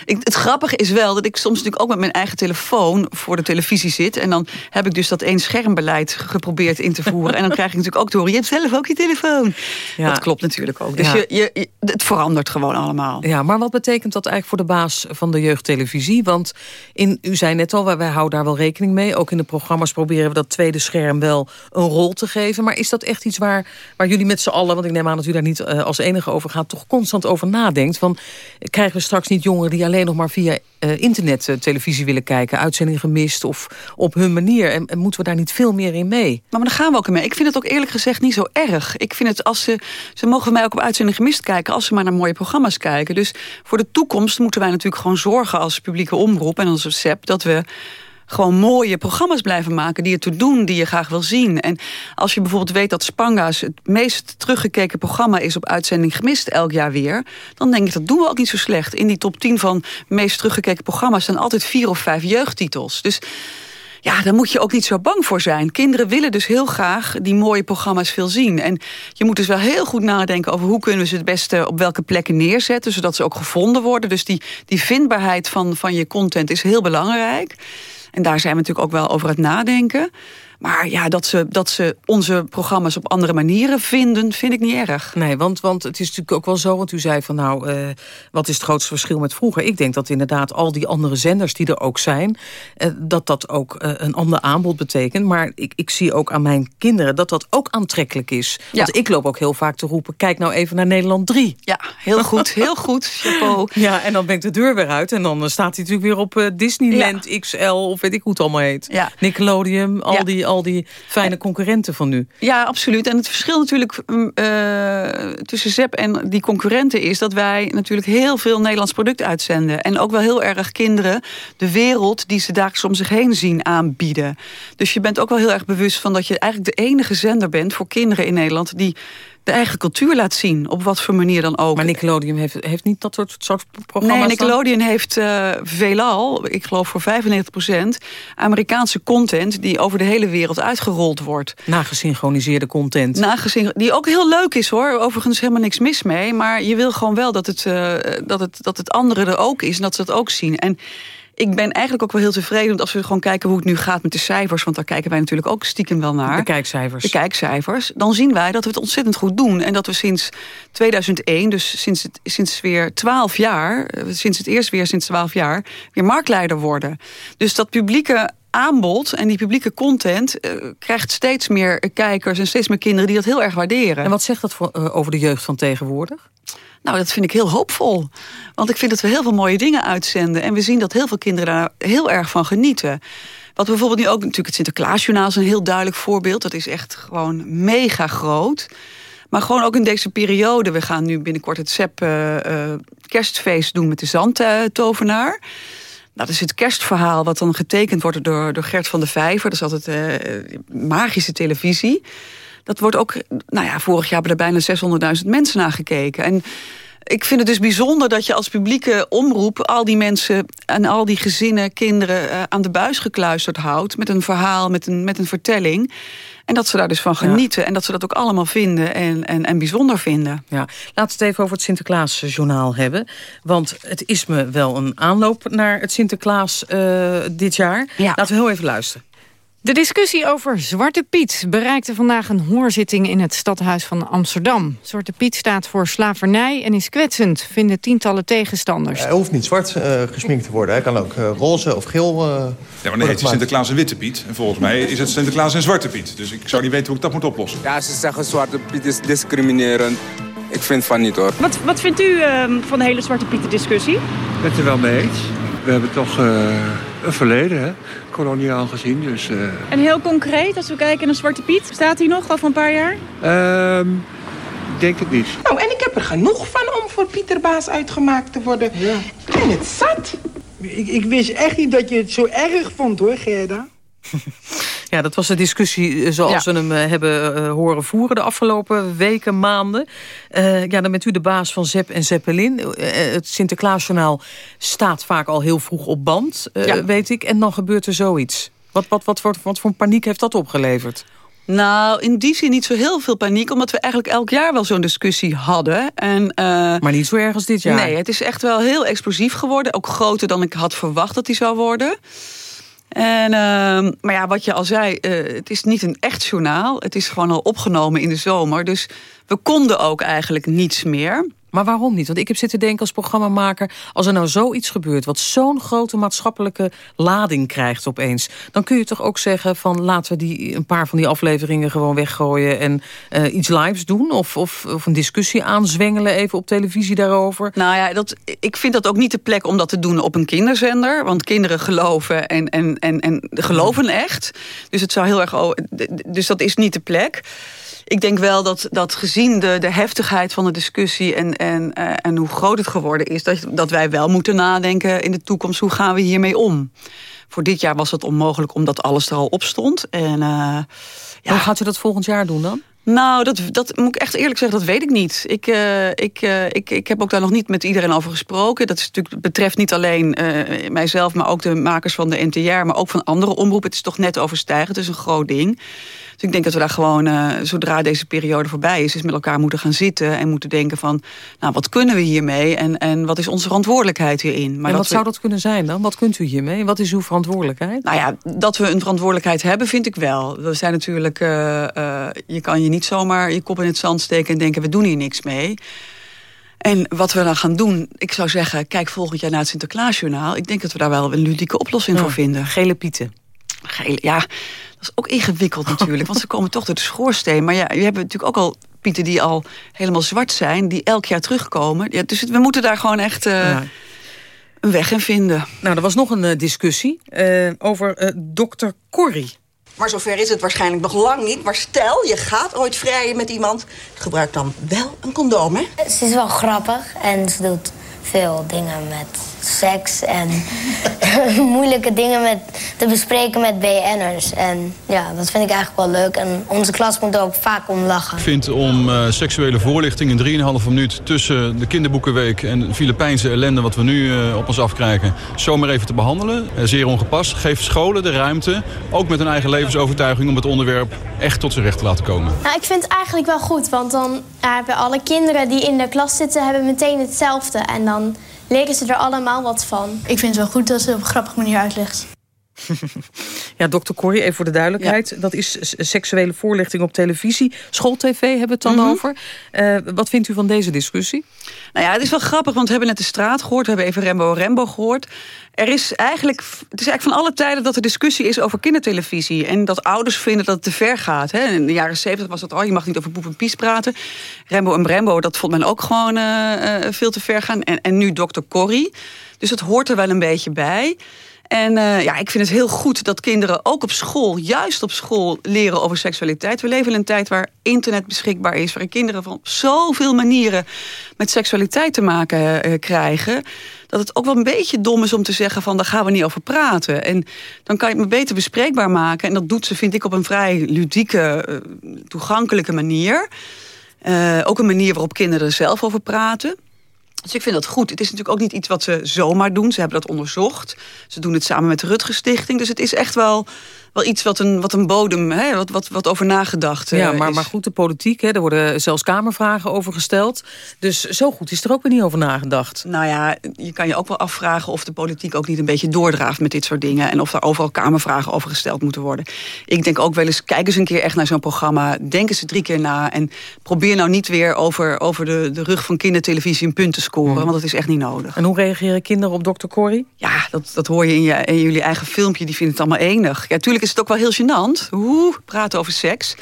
Ik, het grappige is wel dat ik soms natuurlijk ook met mijn eigen telefoon... voor de televisie zit. En dan heb ik dus dat één schermbeleid geprobeerd in te voeren. en dan krijg ik natuurlijk ook te horen... je hebt zelf ook je telefoon. Ja. Dat klopt natuurlijk ook. Dus
Ja.
Je, het verandert gewoon allemaal.
Ja, maar wat betekent dat eigenlijk voor de baas van de jeugdtelevisie? Want in, u zei net al, wij, houden daar wel rekening mee. Ook in de programma's proberen we dat tweede scherm wel een rol te geven. Maar is dat echt iets waar, waar jullie met z'n allen... want ik neem aan dat u daar niet uh, als enige over gaat... toch constant over nadenkt? Van, krijgen we straks niet jongeren die alleen nog maar via uh, internet uh, televisie willen kijken... uitzendingen gemist of op hun manier? En, en, moeten we daar niet veel meer in mee?
Maar, maar daar gaan we ook in mee. Ik vind het ook eerlijk gezegd niet zo erg. Ik vind het als ze... Ze mogen mij ook op uitzending gemist kijken... als ze maar naar mooie programma's kijken. Dus voor de toekomst moeten wij natuurlijk gewoon zorgen... als publieke omroep en als SEP... dat we gewoon mooie programma's blijven maken... die je te doen, die je graag wil zien. En als je bijvoorbeeld weet dat Spanga's... het meest teruggekeken programma is op uitzending gemist elk jaar weer... dan denk ik, dat doen we ook niet zo slecht. In die top 10 van meest teruggekeken programma's... staan altijd vier of vijf jeugdtitels. Dus ja, daar moet je ook niet zo bang voor zijn. Kinderen willen dus heel graag die mooie programma's veel zien. En je moet dus wel heel goed nadenken over hoe kunnen we ze het beste op welke plekken neerzetten, zodat ze ook gevonden worden. Dus die, die vindbaarheid van, van je content is heel belangrijk. En daar zijn we natuurlijk ook wel over het nadenken. Maar ja, dat ze, dat ze onze programma's op andere manieren vinden, vind ik niet erg.
Nee, want, want het is natuurlijk ook wel zo, want u zei van nou, uh, wat is het grootste verschil met vroeger? Ik denk dat inderdaad al die andere zenders die er ook zijn, uh, dat dat ook uh, een ander aanbod betekent. Maar ik, ik zie ook aan mijn kinderen dat dat ook aantrekkelijk is. Ja. Want ik loop ook heel vaak te roepen, kijk nou even naar Nederland 3.
Ja, heel goed, heel goed, chapeau.
Ja, en dan ben ik de deur weer uit en dan staat hij natuurlijk weer op Disneyland ja. XL of weet ik hoe het allemaal heet.
Ja.
Nickelodeon, al die al die fijne concurrenten van nu.
Ja, absoluut. En het verschil natuurlijk uh, tussen ZEP en die concurrenten is... dat wij natuurlijk heel veel Nederlands product uitzenden. En ook wel heel erg kinderen de wereld die ze dagelijks om zich heen zien aanbieden. Dus je bent ook wel heel erg bewust van dat je eigenlijk de enige zender bent... voor kinderen in Nederland die de eigen cultuur laat zien. Op wat voor manier dan ook.
Maar Nickelodeon heeft, heeft niet dat soort, soort programma's?
Nee, Nickelodeon dan? heeft uh, veelal, ik geloof voor 95% Amerikaanse content die over de hele wereld uitgerold wordt.
Nagesynchroniseerde content.
Die ook heel leuk is hoor. Overigens helemaal niks mis mee. Maar je wil gewoon wel dat het, uh, dat het, dat het andere er ook is. En dat ze dat ook zien. En ik ben eigenlijk ook wel heel tevreden... want als we gewoon kijken hoe het nu gaat met de cijfers... want daar kijken wij natuurlijk ook stiekem wel naar.
De kijkcijfers.
De kijkcijfers. Dan zien wij dat we het ontzettend goed doen. En dat we sinds 2001, dus sinds, het, sinds weer 12 jaar... sinds het eerst weer sinds 12 jaar... weer marktleider worden. Dus dat publieke aanbod en die publieke content uh, krijgt steeds meer kijkers en steeds meer kinderen die dat heel erg waarderen.
En wat zegt dat voor, uh, over de jeugd van tegenwoordig?
Nou, dat vind ik heel hoopvol. Want ik vind dat we heel veel mooie dingen uitzenden. En we zien dat heel veel kinderen daar heel erg van genieten. Wat bijvoorbeeld nu ook, natuurlijk het Sinterklaasjournaal is een heel duidelijk voorbeeld. Dat is echt gewoon mega groot. Maar gewoon ook in deze periode. We gaan nu binnenkort het SEP uh, uh, kerstfeest doen met de zandtovenaar. Dat is het kerstverhaal wat dan getekend wordt door, door Gert van de Vijver. Dat is altijd uh, magische televisie. Dat wordt ook, nou ja, vorig jaar hebben er bijna 600.000 mensen naar gekeken. En ik vind het dus bijzonder dat je als publieke omroep... al die mensen en al die gezinnen, kinderen uh, aan de buis gekluisterd houdt... met een verhaal, met een, met een vertelling. En dat ze daar dus van genieten. Ja. En dat ze dat ook allemaal vinden en, en, en bijzonder vinden.
Ja, laten we het even over het Sinterklaasjournaal hebben. Want het is me wel een aanloop naar het Sinterklaas uh, dit jaar. Ja. Laten we heel even luisteren.
De discussie over Zwarte Piet bereikte vandaag een hoorzitting in het stadhuis van Amsterdam. Zwarte Piet staat voor slavernij en is kwetsend, vinden tientallen tegenstanders.
Hij hoeft niet zwart uh, gesminkt te worden, hij kan ook uh, roze of geel uh,
Ja, maar nee, het is Sinterklaas en Witte Piet. En volgens mij is het Sinterklaas en Zwarte Piet. Dus ik zou niet weten hoe ik dat moet oplossen.
Ja, ze zeggen Zwarte Piet is discriminerend. Ik vind van niet hoor.
Wat, wat vindt u uh, van de hele Zwarte Pieten discussie? Ik
ben het er wel mee eens. We hebben toch uh, een verleden, hè? koloniaal gezien. Dus, uh...
En heel concreet, als we kijken naar Zwarte Piet, staat hij nog al van een paar jaar?
Um, ik denk het niet.
Nou, en ik heb er genoeg van om voor Pieterbaas uitgemaakt te worden. Ja. Ik ben het zat.
Ik, ik wist echt niet dat je het zo erg vond, hoor, Gerda.
Ja, dat was de discussie zoals ja. we hem uh, hebben uh, horen voeren de afgelopen weken, maanden. Uh, ja, dan bent u de baas van Zep en Zeppelin. het Sinterklaasjournaal staat vaak al heel vroeg op band, ja. weet ik. En dan gebeurt er zoiets. Wat, wat, wat, wat, wat voor paniek heeft dat opgeleverd?
Nou, in die zin niet zo heel veel paniek... omdat we eigenlijk elk jaar wel zo'n discussie hadden. En, uh,
maar niet zo erg als dit jaar?
Nee, het is echt wel heel explosief geworden. Ook groter dan ik had verwacht dat hij zou worden. En, uh, maar ja, wat je al zei, uh, het is niet een echt journaal. Het is gewoon al opgenomen in de zomer. Dus we konden ook eigenlijk niets meer.
Maar waarom niet? Want ik heb zitten denken als programmamaker... als er nou zoiets gebeurt wat zo'n grote maatschappelijke lading krijgt opeens... dan kun je toch ook zeggen van laten we die, een paar van die afleveringen gewoon weggooien... en uh, iets lives doen of, of, of, een discussie aanzwengelen even op televisie daarover.
Nou ja, dat, ik vind dat ook niet de plek om dat te doen op een kinderzender. Want kinderen geloven en, en, en, en geloven echt. Dus, het zou heel erg, dus dat is niet de plek ik denk wel dat, dat gezien de, de heftigheid van de discussie... en, en, uh, en hoe groot het geworden is... Dat, dat wij wel moeten nadenken in de toekomst... hoe gaan we hiermee om? Voor dit jaar was het onmogelijk omdat alles er al op stond. En, uh,
ja. Hoe gaat u dat volgend jaar doen dan?
Nou, dat, dat moet ik echt eerlijk zeggen, dat weet ik niet. Ik, uh, ik, uh, ik, ik heb ook daar nog niet met iedereen over gesproken. Dat is natuurlijk, betreft niet alleen uh, mijzelf, maar ook de makers van de NTR... maar ook van andere omroepen. Het is toch net overstijgend, het is een groot ding. Dus ik denk dat we daar gewoon, uh, zodra deze periode voorbij is... is met elkaar moeten gaan zitten en moeten denken van... nou, wat kunnen we hiermee en, en wat is onze verantwoordelijkheid hierin?
Maar en wat zou dat kunnen zijn dan? Wat kunt u hiermee? Wat is uw verantwoordelijkheid?
Nou ja, dat we een verantwoordelijkheid hebben, vind ik wel. We zijn natuurlijk... Uh, uh, je kan je niet zomaar je kop in het zand steken en denken... we doen hier niks mee... En wat we dan gaan doen, ik zou zeggen... kijk volgend jaar naar het Sinterklaasjournaal. Ik denk dat we daar wel een ludieke oplossing
ja,
voor vinden.
Gele pieten.
Gele, ja, dat is ook ingewikkeld natuurlijk. want ze komen toch door de schoorsteen. Maar ja, je hebt natuurlijk ook al pieten die al helemaal zwart zijn... die elk jaar terugkomen. Ja, dus we moeten daar gewoon echt... Uh, ja. Een weg in vinden.
Nou, er was nog een uh, discussie uh, over dokter Corrie.
Maar zover is het waarschijnlijk nog lang niet. Maar stel, je gaat ooit vrijen met iemand. Gebruik dan wel een condoom, hè?
Ze is wel grappig en ze doet veel dingen met seks en moeilijke dingen met, te bespreken met BN'ers. En ja, dat vind ik eigenlijk wel leuk. En onze klas moet er ook vaak om lachen.
Ik vind om uh, seksuele voorlichting in 3,5 minuut tussen de kinderboekenweek en de Filipijnse ellende wat we nu uh, op ons afkrijgen, zomaar even te behandelen. Uh, zeer ongepast. Geef scholen de ruimte, ook met hun eigen levensovertuiging, om het onderwerp echt tot zijn recht te laten komen.
Nou, ik vind het eigenlijk wel goed, want dan hebben alle kinderen die in de klas zitten, hebben meteen hetzelfde. En dan leren ze er allemaal wat van.
Ik vind het wel goed dat ze het op een grappige manier uitlegt.
ja, dokter Corrie, even voor de duidelijkheid. Ja. Dat is seksuele voorlichting op televisie. Schooltv hebben we het dan mm -hmm. over. Uh, wat vindt u van deze discussie?
Nou ja, het is wel grappig, want we hebben net de straat gehoord. We hebben even Rembo Rembo gehoord. Er is eigenlijk, het is eigenlijk van alle tijden dat er discussie is over kindertelevisie. En dat ouders vinden dat het te ver gaat. Hè. In de jaren zeventig was dat, oh, je mag niet over poep en pies praten. Rembo en Brembo, dat vond men ook gewoon uh, uh, veel te ver gaan. En, en nu dokter Corrie. Dus het hoort er wel een beetje bij. En uh, ja, ik vind het heel goed dat kinderen ook op school, juist op school, leren over seksualiteit. We leven in een tijd waar internet beschikbaar is, waar kinderen van zoveel manieren met seksualiteit te maken uh, krijgen. Dat het ook wel een beetje dom is om te zeggen van daar gaan we niet over praten. En dan kan je het me beter bespreekbaar maken. En dat doet ze, vind ik, op een vrij ludieke, uh, toegankelijke manier. ook een manier waarop kinderen er zelf over praten. Dus ik vind dat goed. Het is natuurlijk ook niet iets wat ze zomaar doen. Ze hebben dat onderzocht. Ze doen het samen met de Rutger Stichting. Dus het is echt wel, wel iets wat een, wat een bodem, hè, wat, wat, wat over nagedacht
Ja, maar,
is.
maar goed, de politiek, hè, er worden zelfs kamervragen over gesteld. Dus zo goed is er ook weer niet over nagedacht.
Nou ja, je kan je ook wel afvragen of de politiek ook niet een beetje doordraaft met dit soort dingen. En of daar overal kamervragen over gesteld moeten worden. Ik denk ook wel eens, kijk eens een keer echt naar zo'n programma. Denk eens drie keer na. En probeer nou niet weer over, over de, de rug van kindertelevisie een punt te scoren. Want dat is echt niet nodig.
En hoe reageren kinderen op Dr. Corrie?
Ja, dat, dat hoor je in, je in jullie eigen filmpje. Die vinden het allemaal enig. Ja, natuurlijk is het ook wel heel gênant. Oeh, praten over seks.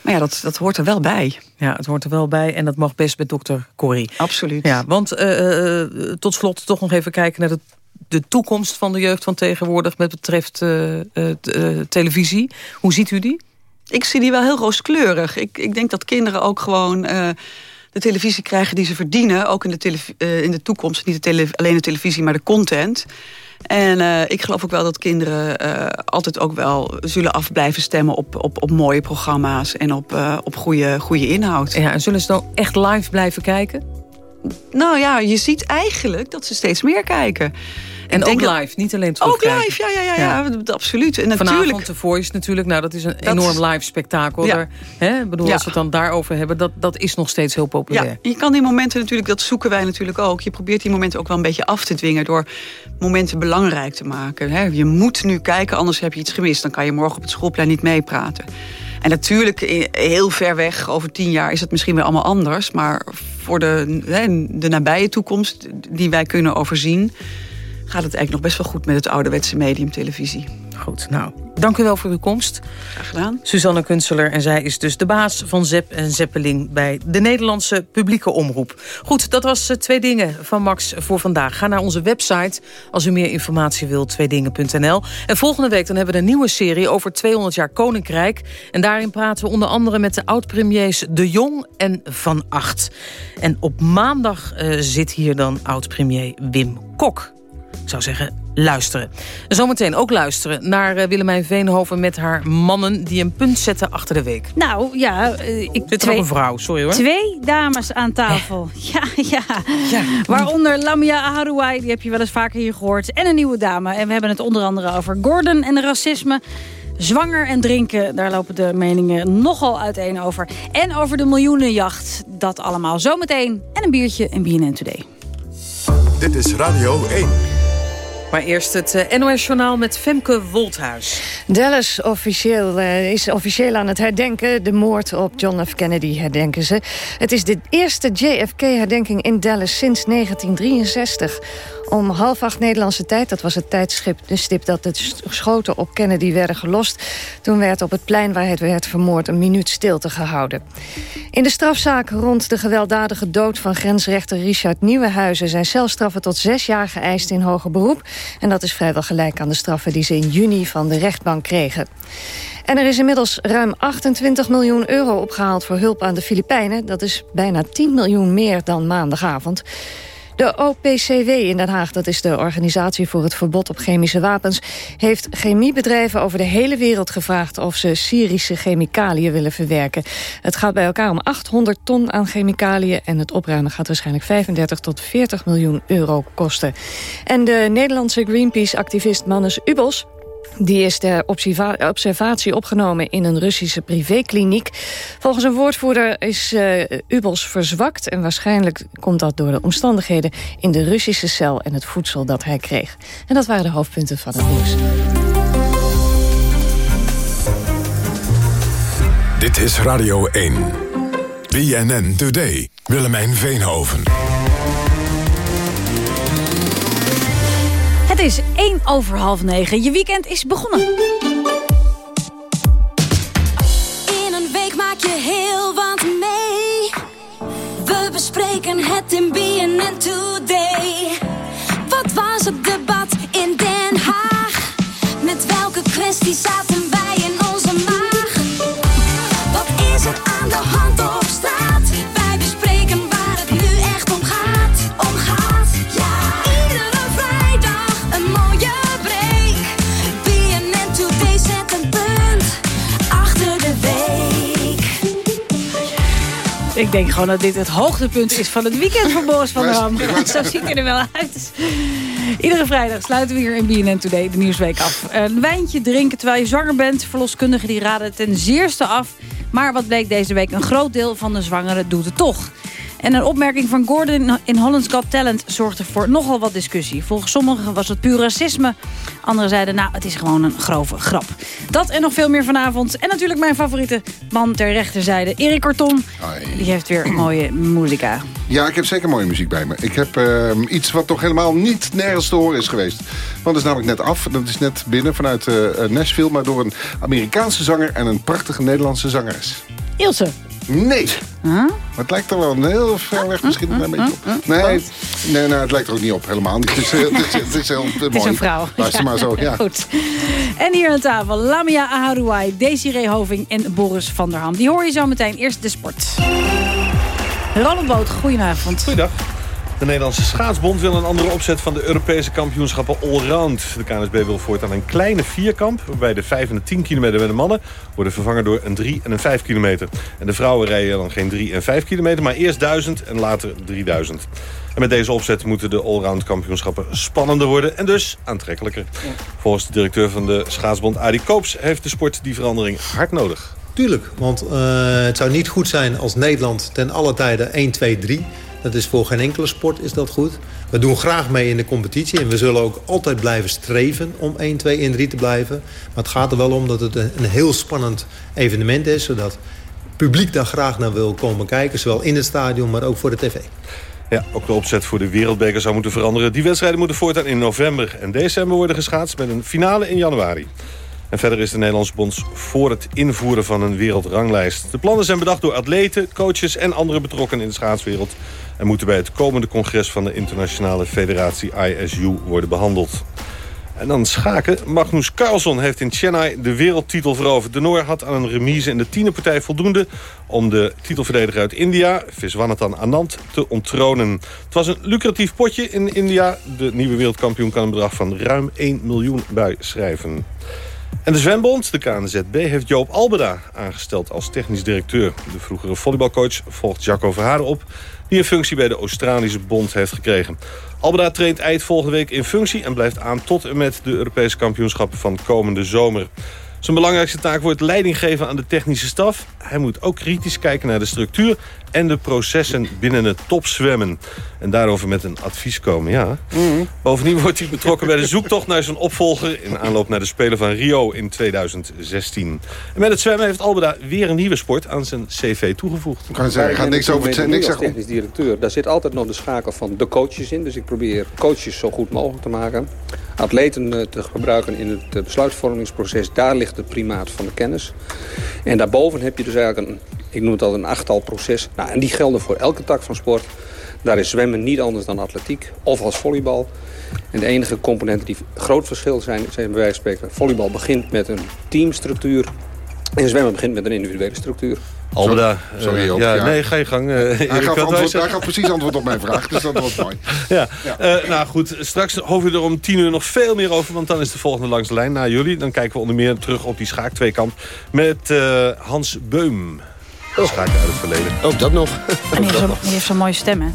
Maar ja, dat, dat hoort er wel bij.
Ja, het hoort er wel bij en dat mag best met dokter Corrie.
Absoluut.
Ja, want uh, uh, tot slot toch nog even kijken naar de, de toekomst van de jeugd van tegenwoordig... met betreft uh, televisie. Hoe ziet u die?
Ik zie die wel heel rooskleurig. Ik, ik denk dat kinderen ook gewoon de televisie krijgen die ze verdienen. Ook in de, in de toekomst. Niet de alleen de televisie, maar de content. En uh, ik geloof ook wel dat kinderen uh, altijd ook wel zullen af blijven stemmen op, op, op mooie programma's en op, uh, op goede, goede inhoud.
Ja, en zullen ze dan echt live blijven kijken?
Nou ja, je ziet eigenlijk dat ze steeds meer kijken.
En ook live, niet alleen terugkijken.
Ook live, ja, ja, ja, ja. ja. absoluut. En
Vanavond
natuurlijk,
The Voice natuurlijk, nou dat is een dat enorm live spektakel. Ja. Er, hè, bedoel, ja. als we het dan daarover hebben, dat, dat is nog steeds heel populair.
Ja, je kan die momenten natuurlijk, dat zoeken wij natuurlijk ook. Je probeert die momenten ook wel een beetje af te dwingen... door momenten belangrijk te maken. Hè. Je moet nu kijken, anders heb je iets gemist. Dan kan je morgen op het schoolplein niet meepraten. En natuurlijk, heel ver weg, over tien jaar is het misschien weer allemaal anders. Maar voor de, de nabije toekomst die wij kunnen overzien gaat het eigenlijk nog best wel goed met het ouderwetse medium televisie.
Goed, nou, dank u wel voor uw komst.
Graag gedaan.
Suzanne Kunsteler en zij is dus de baas van Zep en Zeppeling... bij de Nederlandse publieke omroep. Goed, dat was Twee Dingen van Max voor vandaag. Ga naar onze website als u meer informatie wilt, tweedingen.nl. En volgende week dan hebben we een nieuwe serie over 200 jaar Koninkrijk. En daarin praten we onder andere met de oud-premiers De Jong en Van Acht. En op maandag uh, zit hier dan oud-premier Wim Kok. Ik zou zeggen, luisteren. Zometeen ook luisteren naar uh, Willemijn Veenhoven met haar mannen... die een punt zetten achter de week.
Nou, ja... Uh, ik
Zit er ook een vrouw, sorry hoor.
Twee dames aan tafel. Ja, ja, ja. Waaronder Lamia Aharouai, die heb je wel eens vaker hier gehoord. En een nieuwe dame. En we hebben het onder andere over Gordon en racisme... Zwanger en drinken, daar lopen de meningen nogal uiteen over. En over de miljoenenjacht, dat allemaal zometeen. En een biertje in BNN Today.
Dit is Radio 1.
Maar eerst het eh, NOS-journaal met Femke Wolthuis.
Dallas officieel, uh, is officieel aan het herdenken. De moord op John F. Kennedy herdenken ze. Het is de eerste JFK-herdenking in Dallas sinds 1963. Om half acht Nederlandse tijd, dat was het tijdstip dat de schoten op Kennedy werden gelost. Toen werd op het plein waar het werd vermoord een minuut stilte gehouden. In de strafzaak rond de gewelddadige dood van grensrechter Richard Nieuwenhuizen... zijn celstraffen tot zes jaar geëist in hoger beroep. En dat is vrijwel gelijk aan de straffen die ze in juni van de rechtbank kregen. En er is inmiddels ruim 28 miljoen euro opgehaald voor hulp aan de Filipijnen. Dat is bijna 10 miljoen meer dan maandagavond. De OPCW in Den Haag, dat is de organisatie voor het verbod op chemische wapens... heeft chemiebedrijven over de hele wereld gevraagd... of ze Syrische chemicaliën willen verwerken. Het gaat bij elkaar om 800 ton aan chemicaliën... en het opruimen gaat waarschijnlijk 35 tot 40 miljoen euro kosten. En de Nederlandse Greenpeace-activist Mannes Ubos die is ter observatie opgenomen in een Russische privékliniek. Volgens een woordvoerder is uh, Ubels verzwakt... en waarschijnlijk komt dat door de omstandigheden in de Russische cel... en het voedsel dat hij kreeg. En dat waren de hoofdpunten van het nieuws.
Dit is Radio 1. BNN Today. Willemijn Veenhoven.
Is 1 over half 9. Je weekend is begonnen.
In een week maak je heel wat mee. We bespreken het in BNN Today. Wat was het debat in Den Haag? Met welke kwestie zaten wij
Ik denk gewoon dat dit het hoogtepunt is van het weekend voor Boris van der Ham. Zo ziet er wel uit. Iedere vrijdag sluiten we hier in BNN Today de Nieuwsweek af. Een wijntje drinken terwijl je zwanger bent. Verloskundigen die raden het ten zeerste af. Maar wat bleek deze week? Een groot deel van de zwangeren doet het toch. En een opmerking van Gordon in Holland's Got Talent zorgde voor nogal wat discussie. Volgens sommigen was het puur racisme. Anderen zeiden, nou, het is gewoon een grove grap. Dat en nog veel meer vanavond. En natuurlijk mijn favoriete man ter rechterzijde, Erik Kortom. Die heeft weer mooie muzika.
Ja, ik heb zeker mooie muziek bij me. Ik heb ehm, iets wat toch helemaal niet nergens te horen is geweest. Want het is namelijk net af. Dat is net binnen vanuit eh, Nashville. Maar door een Amerikaanse zanger en een prachtige Nederlandse zangeres.
Ilse.
Nee. Maar het lijkt er wel een heel ver weg misschien een beetje op. Nee, nee, nee, het lijkt er ook niet op. Helemaal niet. Het is, eh, het is, het is heel mooi.
Het is een vrouw.
Luister maar zo, ja.
Goed. En hier aan tafel Lamia Aharouai, Desiree Hoving en Boris van der Ham. Die hoor je zo meteen. Eerst de sport. Roland Boot, goedenavond.
Goeiedag. De Nederlandse Schaatsbond wil een andere opzet van de Europese kampioenschappen allround. De KNSB wil voortaan een kleine vierkamp... waarbij de 5 en de 10 kilometer bij de mannen worden vervangen door een 3 en een 5 kilometer. En de vrouwen rijden dan geen 3 en 5 kilometer, maar eerst 1000 en later 3000. En met deze opzet moeten de allround kampioenschappen spannender worden... en dus aantrekkelijker. Volgens de directeur van de Schaatsbond, Adi Koops... heeft de sport die verandering hard nodig.
Tuurlijk, want eh, het zou niet goed zijn als Nederland ten alle tijden 1, 2, 3. Dat is voor geen enkele sport is dat goed. We doen graag mee in de competitie en we zullen ook altijd blijven streven om 1, 2 en 3 te blijven. Maar het gaat er wel om dat het een, heel spannend evenement is, zodat het publiek daar graag naar wil komen kijken. Zowel in het stadion, maar ook voor de tv.
Ja, ook de opzet voor de wereldbeker zou moeten veranderen. Die wedstrijden moeten voortaan in november en december worden geschaatst... met een finale in januari. En verder is de Nederlandse Bond voor het invoeren van een wereldranglijst. De plannen zijn bedacht door atleten, coaches en andere betrokkenen in de schaatswereld... en moeten bij het komende congres van de internationale federatie ISU worden behandeld. En dan schaken. Magnus Carlsen heeft in Chennai de wereldtitel veroverd. De Noor had aan een remise in de tiende partij voldoende... om de titelverdediger uit India, Viswanathan Anand, te onttronen. Het was een lucratief potje in India. De nieuwe wereldkampioen kan een bedrag van ruim 1 miljoen bijschrijven. En de zwembond, de KNZB, heeft Joop Albeda aangesteld als technisch directeur. De vroegere volleybalcoach volgt Jacco Verharen op... die een functie bij de Australische bond heeft gekregen. Albeda treedt eind volgende week in functie... en blijft aan tot en met de Europese kampioenschappen van komende zomer. Zijn belangrijkste taak wordt leiding geven aan de technische staf. Hij moet ook kritisch kijken naar de structuur en de processen binnen het topzwemmen. En daarover met een advies komen, ja. Bovendien wordt hij betrokken bij de zoektocht naar zijn opvolger... in aanloop naar de Spelen van Rio in 2016. En met het zwemmen heeft Albeda weer een nieuwe sport aan zijn cv toegevoegd.
Ik kan zeggen, gaat niks over
Ik ben
niks zeggen.
technisch directeur. Daar zit altijd nog de schakel van de coaches in. Dus ik probeer coaches zo goed mogelijk te maken. Atleten eh, te gebruiken in het eh, besluitvormingsproces. Daar ligt het primaat van de kennis. En daarboven heb je dus eigenlijk een, ik noem het al een achttal proces. Nou, en die gelden voor elke tak van sport. Daar is zwemmen niet anders dan atletiek of als volleybal. En de enige componenten die groot verschil zijn, zijn bij wijze van spreken... volleybal begint met een teamstructuur en zwemmen begint met een individuele structuur.
Albeda,
Sorry, sorry, Joop,
ja,
ja.
nee, ga je gang. eh,
Hij gaf,
je
antwoord, hij gaf precies antwoord op mijn vraag, dus dat was mooi.
Ja, Eh, nou goed, straks hopen we er om tien uur nog veel meer over... want dan is de volgende langs de lijn naar jullie. Dan kijken we onder meer terug op die schaaktweekamp... met eh, Hans Beum. Schaken uit het verleden.
Ook dat nog.
En die heeft zo'n die heeft zo'n mooie stem, hè?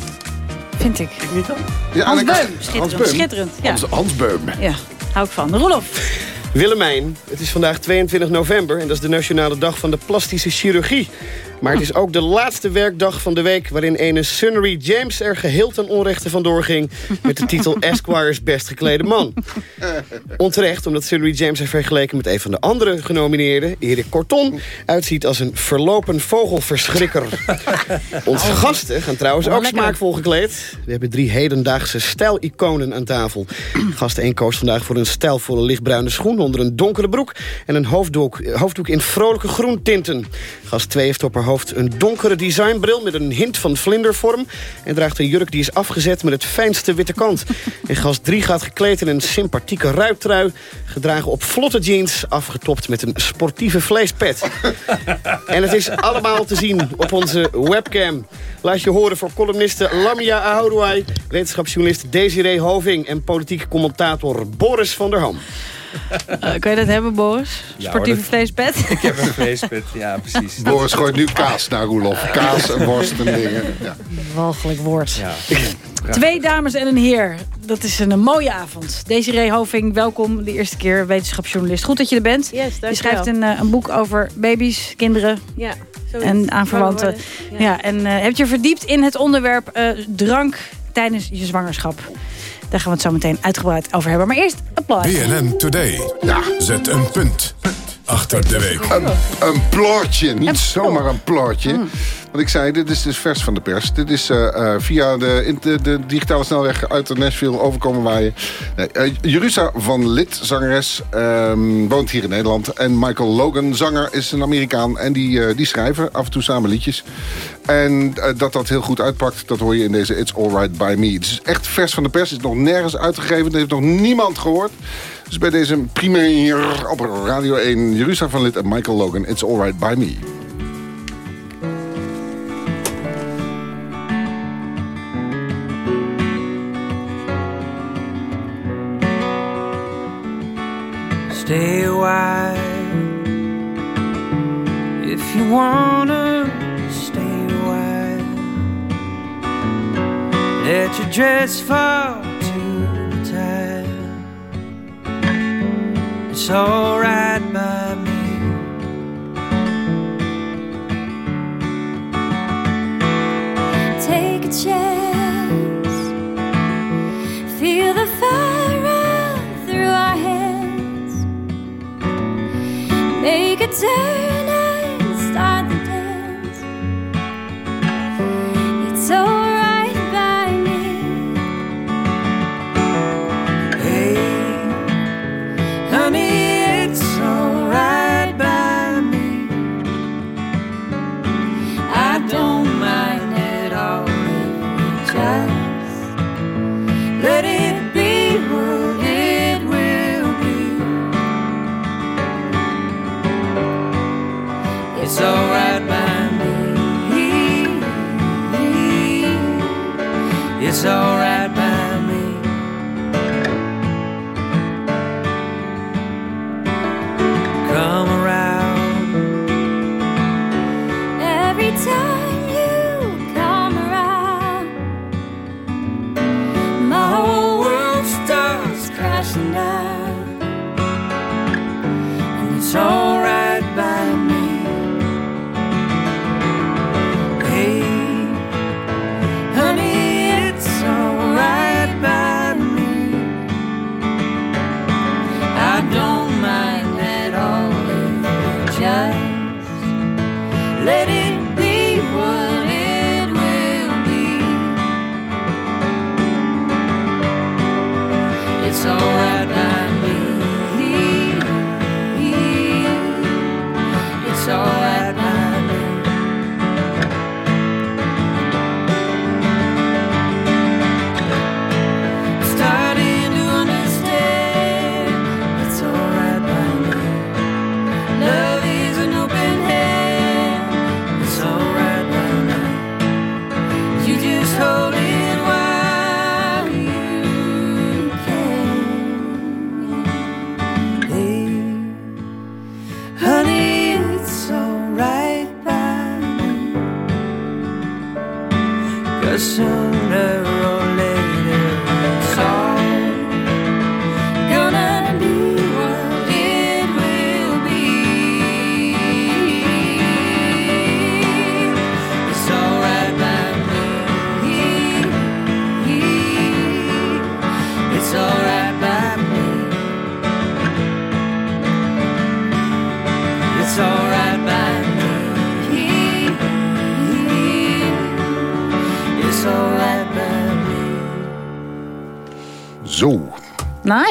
Vind ik.
Ik niet dan?
Ja,
Hans Beum. Schitterend.
Hans Beum.
Schitterend. Ja.
Hans, Hans Beum.
ja, hou ik van. Roelof.
Willemijn, het is vandaag 22 november en dat is de nationale dag van de plastische chirurgie. Maar het is ook de laatste werkdag van de week... waarin ene Sunnery James er geheel ten onrechte vandoor ging... met de titel Esquire's best geklede man. Onterecht, omdat Sunnery James er vergeleken met een van de andere genomineerden... Erik Corton, uitziet als een verlopen vogelverschrikker. Onze gasten gaan trouwens ook smaakvol gekleed. We hebben drie hedendaagse stijliconen aan tafel. Gast 1 koos vandaag voor een stijlvolle lichtbruine schoen... onder een donkere broek en een hoofddoek, eh, hoofddoek in vrolijke groentinten. Gast 2 heeft op haar hoofd een donkere designbril... met een hint van vlindervorm... en draagt een jurk die is afgezet met het fijnste witte kant. En gast 3 gaat gekleed in een sympathieke ruittrui... gedragen op vlotte jeans, afgetopt met een sportieve vleespet. En het is allemaal te zien op onze webcam. Laat je horen voor columniste Lamia Ahoudouai... wetenschapsjournalist Desiree Hoving... en politiek commentator Boris van der Ham.
Eh, kan je dat hebben, Boris?
Ja,
Sportieve
hoor,
vleespet?
Ik heb
een vleespet, ja precies.
Boris gooit nu kaas naar Roelof. Kaas en worst en dingen. Ja.
Walgelijk woord.
Ja.
Twee dames en een heer. Dat is een, mooie avond. Desiree Hoving, welkom. De eerste keer wetenschapsjournalist. Goed dat je er bent.
Yes,
je schrijft een, eh, een boek over baby's, kinderen
Ja,
en aanverwanten. Ja.
ja.
en eh, heb je verdiept in het onderwerp eh, drank tijdens je zwangerschap. Daar gaan we het zo meteen uitgebreid over hebben. Maar eerst applaus.
BNN Today. Ja. Zet een punt achter de week.
Een, een ploortje, niet zomaar een ploortje. Want ik zei, dit is dus vers van de pers. Dit is eh, eh, via de, de, digitale snelweg uit de Nashville overkomen waaien. Nee, Jerusha van Lid, zangeres, ehm, woont hier in Nederland. En Michael Logan, zanger, is een Amerikaan. En die, die schrijven af en toe samen liedjes. En dat dat heel goed uitpakt, dat hoor je in deze It's Alright By Me. Het is echt vers van de pers, is nog nergens uitgegeven. Dat heeft nog niemand gehoord. Dus bij deze première op Radio 1, Jerusha van Lid en Michael Logan, It's Alright By Me.
Stay a while if you wanna stay a while. Let your dress fall to the tide. It's alright by me.
Take a chance. Turn crashing.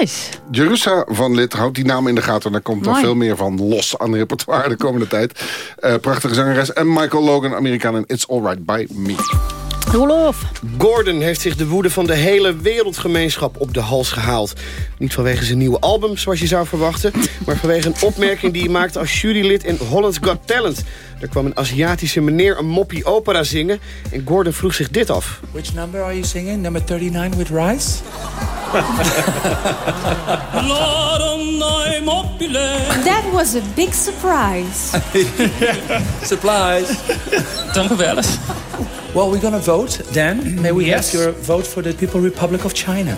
Nice.
Van Lid houdt die naam in de gaten. En daar komt nog veel meer van los aan repertoire de komende tijd. Eh, prachtige zangeres. En Michael Logan, Amerikaan en It's Alright By Me.
Rolof.
Gordon heeft zich de woede van de hele wereldgemeenschap op de hals gehaald. Niet vanwege zijn nieuwe album, zoals je zou verwachten... maar vanwege een opmerking die hij maakte als jurylid in Holland's Got Talent. Er kwam een Aziatische meneer een moppie opera zingen... en Gordon vroeg zich dit af.
Which number are you singing? Number 39 with rice?
That was a big surprise.
Surprise. Dank u wel. Well, we're gonna vote. Dan, mm-hmm. may we
Yes.
ask your vote for the People Republic of China?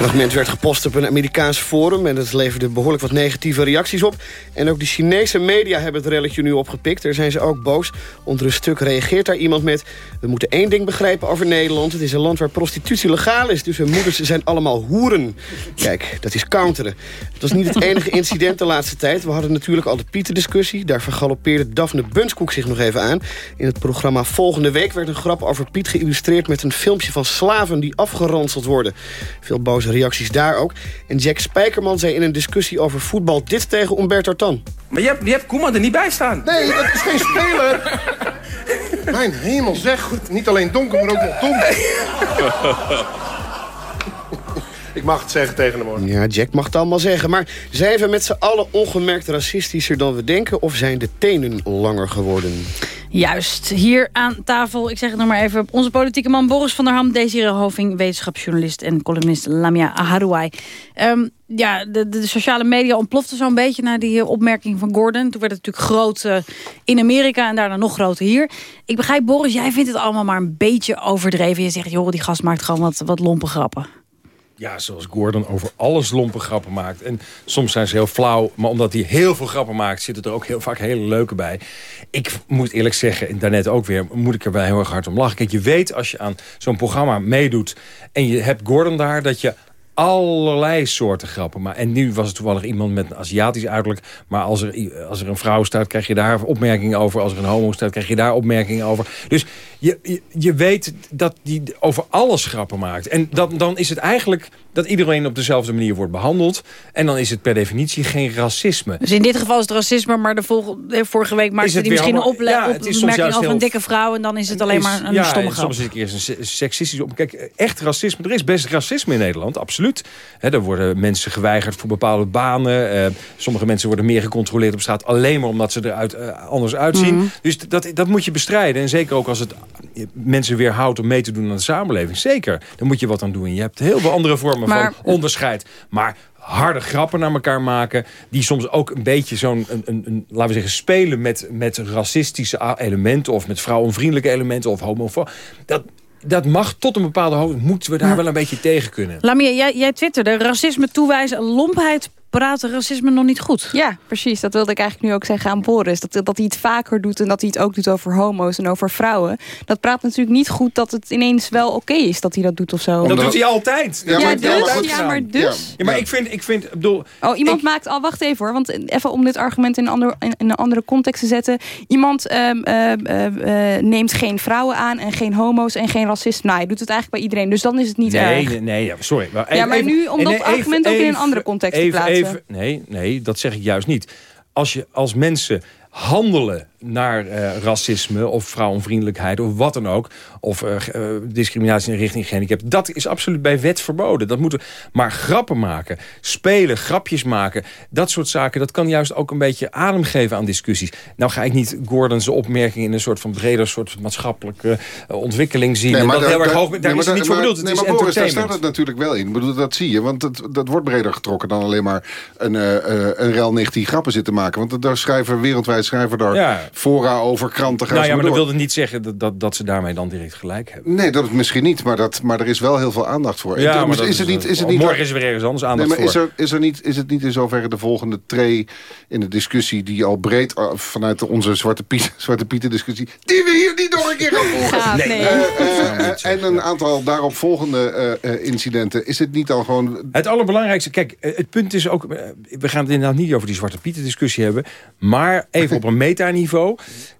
Fragment werd gepost op een Amerikaans forum... en het leverde behoorlijk wat negatieve reacties op. En ook de Chinese media hebben het relletje nu opgepikt. Daar zijn ze ook boos. Onder een stuk reageert daar iemand met... we moeten één ding begrijpen over Nederland. Het is een land waar prostitutie legaal is. Dus hun moeders zijn allemaal hoeren. Kijk, dat is counteren. Het was niet het enige incident de laatste tijd. We hadden natuurlijk al de Pieter-discussie. Daar vergaloppeerde Daphne Bunskoek zich nog even aan. In het programma Volgende Week werd een grap over Piet geïllustreerd... met een filmpje van slaven die afgeranseld worden. Veel boze reacties daar ook. En Jack Spijkerman zei in een discussie over voetbal... dit tegen Umberto Tan.
Maar je hebt, je hebt Koeman er niet bij staan.
Nee, dat is geen speler. Mijn hemel, zeg. Niet alleen donker, maar ook nog dom. Ik mag het zeggen tegen hem, hoor.
Ja, Jack mag het allemaal zeggen. Maar zijn we met z'n allen ongemerkt racistischer dan we denken... of zijn de tenen langer geworden?
Juist, hier aan tafel, ik zeg het nog maar even... onze politieke man Boris van der Ham, Desiree Hoving... wetenschapsjournalist en columnist Lamia Aharouai. Ehm, ja, de, de sociale media ontplofte zo'n beetje... na die opmerking van Gordon. Toen werd het natuurlijk groot eh, in Amerika en daarna nog groter hier. Ik begrijp, Boris, jij vindt het allemaal maar een beetje overdreven. Je zegt, joh, die gast maakt gewoon wat, wat lompe grappen.
Ja, zoals Gordon over alles lompe grappen maakt. En soms zijn ze heel flauw, maar omdat hij heel veel grappen maakt... zitten er ook heel vaak hele leuke bij. Ik moet eerlijk zeggen, en daarnet ook weer... moet ik er wel heel erg hard om lachen. Kijk, je weet als je aan zo'n programma meedoet... en je hebt Gordon daar, dat je allerlei soorten grappen. Maar, en nu was het toevallig iemand met een Aziatisch uiterlijk. Maar als er, als er een vrouw staat, krijg je daar opmerkingen over. Als er een homo staat, krijg je daar opmerkingen over. Dus je, je, je weet dat die over alles grappen maakt. En dat, dan is het eigenlijk dat iedereen op dezelfde manier wordt behandeld. En dan is het per definitie geen racisme.
Dus in dit geval is het racisme, maar de volg- eh, vorige week maakte hij misschien een ople-
ja,
opmerking over een dikke vrouw... en dan is het alleen maar een
ja,
stomme grap.
soms is het eerst een se- seksistisch op. Kijk, echt racisme. Er is best racisme in Nederland, absoluut. Hè, er worden mensen geweigerd voor bepaalde banen. Eh, sommige mensen worden meer gecontroleerd op straat... alleen maar omdat ze er uit, eh, anders uitzien.
Mhm.
Dus dat, dat moet je bestrijden. En zeker ook als het mensen weerhoudt om mee te doen aan de samenleving. Zeker, daar moet je wat aan doen. Je hebt heel veel andere vormen
Maar-
van onderscheid. Maar harde grappen naar elkaar maken... die soms ook een beetje zo'n, een, een, een, laten we zeggen... spelen met, met racistische elementen... of met vrouwenvriendelijke elementen of homofo... Dat, dat mag tot een bepaalde hoogte. Moeten we daar wel een beetje tegen kunnen.
Lamia, jij, jij twitterde racisme toewijzen, lompheid praten racisme nog niet goed.
Ja, precies. Dat wilde ik eigenlijk nu ook zeggen aan Boris. Dat, dat hij het vaker doet en dat hij het ook doet over homo's en over vrouwen. Dat praat natuurlijk niet goed dat het ineens wel oké is dat hij dat doet of zo.
Dat doet hij altijd.
Ja,
maar,
dus, ja, maar dus.
Ja, maar ik vind, ik vind, bedoel...
Oh, iemand maakt al, wacht even hoor, want even om dit argument in een, ander, in een andere context te zetten. Iemand um, uh, uh, neemt geen vrouwen aan en geen homo's en geen racisten. Nou, hij doet het eigenlijk bij iedereen, dus dan is het niet
nee,
erg.
Nee, nee, sorry. Maar
ja, maar nu om dat argument ook in een andere context
even,
te plaatsen.
Nee, nee, dat zeg ik juist niet. Als, je, als mensen handelen naar uh, racisme of vrouwenvriendelijkheid of wat dan ook. Of uh, uh, discriminatie in richting gehandicap. Dat is absoluut bij wet verboden. Dat moeten, maar grappen maken, spelen, grapjes maken. Dat soort zaken, dat kan juist ook een beetje adem geven aan discussies. Nou ga ik niet Gordon's opmerking in een soort van breder soort maatschappelijke ontwikkeling zien.
Nee, maar
dat
daar,
heel erg hoog, daar
nee,
is het niet voor bedoeld. Het
nee,
is
maar Boris, daar staat het natuurlijk wel in. Ik bedoel, dat zie je, want het, dat wordt breder getrokken dan alleen maar een, eh eh, een rel 19 grappen zitten maken. Want daar schrijven wereldwijd schrijven daar
Ja.
Fora over kranten. gaan
Nou ja, maar
maar
dat
door.
wilde niet zeggen dat, dat, dat ze daarmee dan direct gelijk hebben.
Nee, dat misschien niet, maar, dat, maar er is wel heel veel aandacht voor.
Ja, maar dat
is, het
is,
niet, is het niet
morgen is er weer ergens anders aandacht
nee, maar Is,
voor.
er, is, er niet, is het niet in zoverre de volgende tree in de discussie... die al breed eh, vanuit onze Zwarte, Piet, Zwarte Pieten discussie... die we hier niet nog een keer gaan volgen.
Nee.
Eh, eh, en een aantal daarop volgende eh, eh, incidenten. Is het niet al gewoon...
Het allerbelangrijkste, kijk, het punt is ook... We gaan het inderdaad niet over die Zwarte Pieten discussie hebben. Maar even op een metaniveau.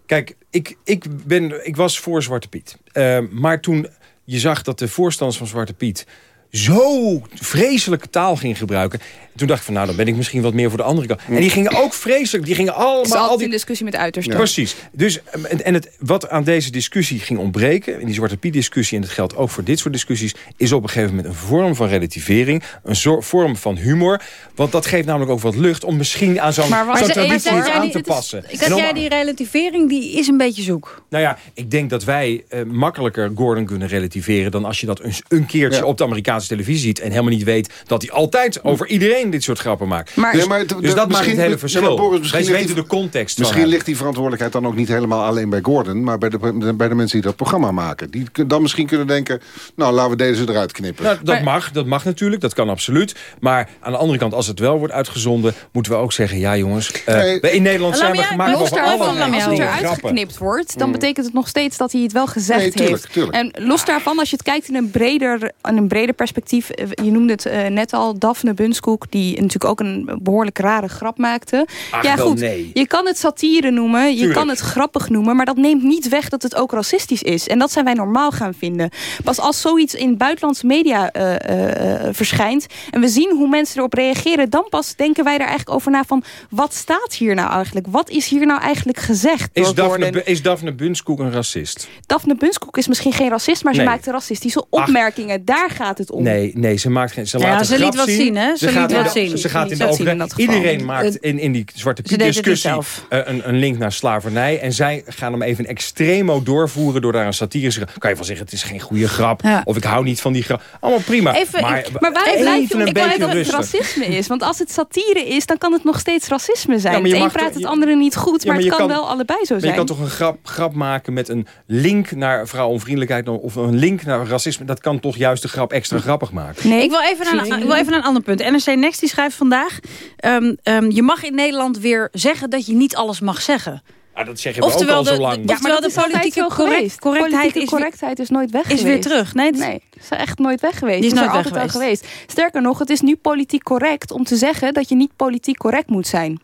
Kijk, ik, ik, ben, ik was voor Zwarte Piet. Eh, maar toen je zag dat de voorstanders van Zwarte Piet zo vreselijke taal ging gebruiken. Toen dacht ik van, nou, dan ben ik misschien wat meer voor de andere kant. En die gingen ook vreselijk, die gingen allemaal... al die,
een discussie met uitersten.
Precies. Dus, eh, en, het, wat aan deze discussie ging ontbreken... in die Zwarte Piet discussie, en dat geldt ook voor dit soort discussies... is op een gegeven moment een vorm van relativering. Een soort vorm van humor. Want dat geeft namelijk ook wat lucht... om misschien aan zo'n
er-
traditie aan
die-
te passen.
Ik had jij die relativering, die is een beetje zoek.
nou ja, ik denk dat wij eh, makkelijker Gordon kunnen relativeren... dan als je dat eens een keertje
Ja.
op de Amerikaanse televisie ziet... en helemaal niet weet dat hij altijd over iedereen dit soort grappen maakt.
Maar-
dus,
Nee, maar
dus dat maakt het hele verschil.
Boris,
wij weten de
die-
context
Misschien ligt die verantwoordelijkheid dan ook niet helemaal alleen bij Gordon... maar bij de, bij de mensen die dat programma maken. Die dan misschien kunnen denken... nou, laten we deze eruit knippen.
Nou, dat, mag, dat mag natuurlijk, dat kan absoluut. Maar aan de andere kant, als het wel wordt uitgezonden... moeten we ook zeggen, ja jongens... eh,
Nee.
in Nederland zijn we gemaakt
los
over
daarvan,
alle
als het eruit geknipt wordt, dan betekent het nog steeds dat hij het wel gezegd
Nee, tuurlijk,
heeft.
tuurlijk.
En los daarvan, als je het kijkt in een breder, in een breder perspectief, eh, je noemde het eh, net al, Daphne Bunskoek, die natuurlijk ook een behoorlijk rare grap maakte.
Ach,
ja, goed.
nee.
Je kan het satire noemen, je
Tuurlijk.
kan het grappig noemen, maar dat neemt niet weg dat het ook racistisch is. En dat zijn wij normaal gaan vinden. Pas als zoiets in buitenlandse media eh, verschijnt en we zien hoe mensen erop reageren, dan pas denken wij er eigenlijk over na van wat staat hier nou eigenlijk? Wat is hier nou eigenlijk gezegd
Is Daphne, is Daphne Bunskoek een racist?
Daphne Bunskoek is misschien geen racist, maar ze
Nee.
maakte racistische opmerkingen. Daar gaat het om.
Nee, nee, ze maakt geen. Ze
Ja,
laat
ze liet wat zien, hè? Ze liet wat zien.
Ze gaat in de
zien.
Iedereen maakt in, in die Zwarte Piet
deed het niet
discussie
zelf.
eh, een, een link naar slavernij. En zij gaan hem even extremo doorvoeren door daar een satirische... Kan je wel zeggen, het is geen goede grap.
Ja.
Of ik hou niet van die grap. Allemaal prima.
Even,
maar,
ik- maar waar
even
blijf je
een
Ik
beetje
dat het racisme is. Want als het satire is, dan kan het nog steeds racisme zijn.
Ja, maar je
het een praat het andere niet goed,
Ja,
maar, het kan,
kan-
wel allebei zo
Maar je
zijn.
kan toch een grap, grap maken met een link naar vrouwenvriendelijkheid... of een link naar racisme. Dat kan toch juist de grap extra grappig maken.
Nee,
Ik wil even naar, een- ik wil even naar een ander punt. NRC Next die schrijft vandaag... ehm, ehm, je mag in Nederland weer zeggen dat je niet alles mag zeggen.
Ah, dat zeggen we
Oftewel
ook al
de-
zo lang.
de-
Ja, maar
Oftewel, de
is
politieke correct- correctheid
Politieke
is weer-
is nooit weg
Is
geweest.
weer terug. Nee, dat is-
Nee, is echt nooit weg geweest.
Die is nooit weg
geweest. Sterker nog, het is nu politiek correct om te zeggen dat je niet politiek correct moet zijn.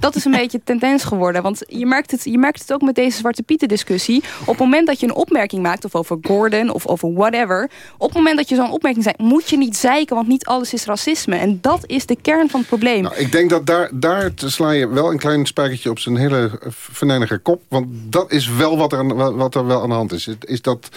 Dat is een beetje de tendens geworden. Want je merkt, het, je merkt het ook met deze Zwarte Pieten discussie. Op het moment dat je een opmerking maakt, of over Gordon, of over whatever. Op het moment dat je zo'n opmerking zegt, moet je niet zeiken, want niet alles is racisme. En dat is de kern van het probleem.
Nou, ik denk dat daar, daar sla je wel een klein spijkertje op zijn hele venijnige kop. Want dat is wel wat er, wat er wel aan de hand is. Is dat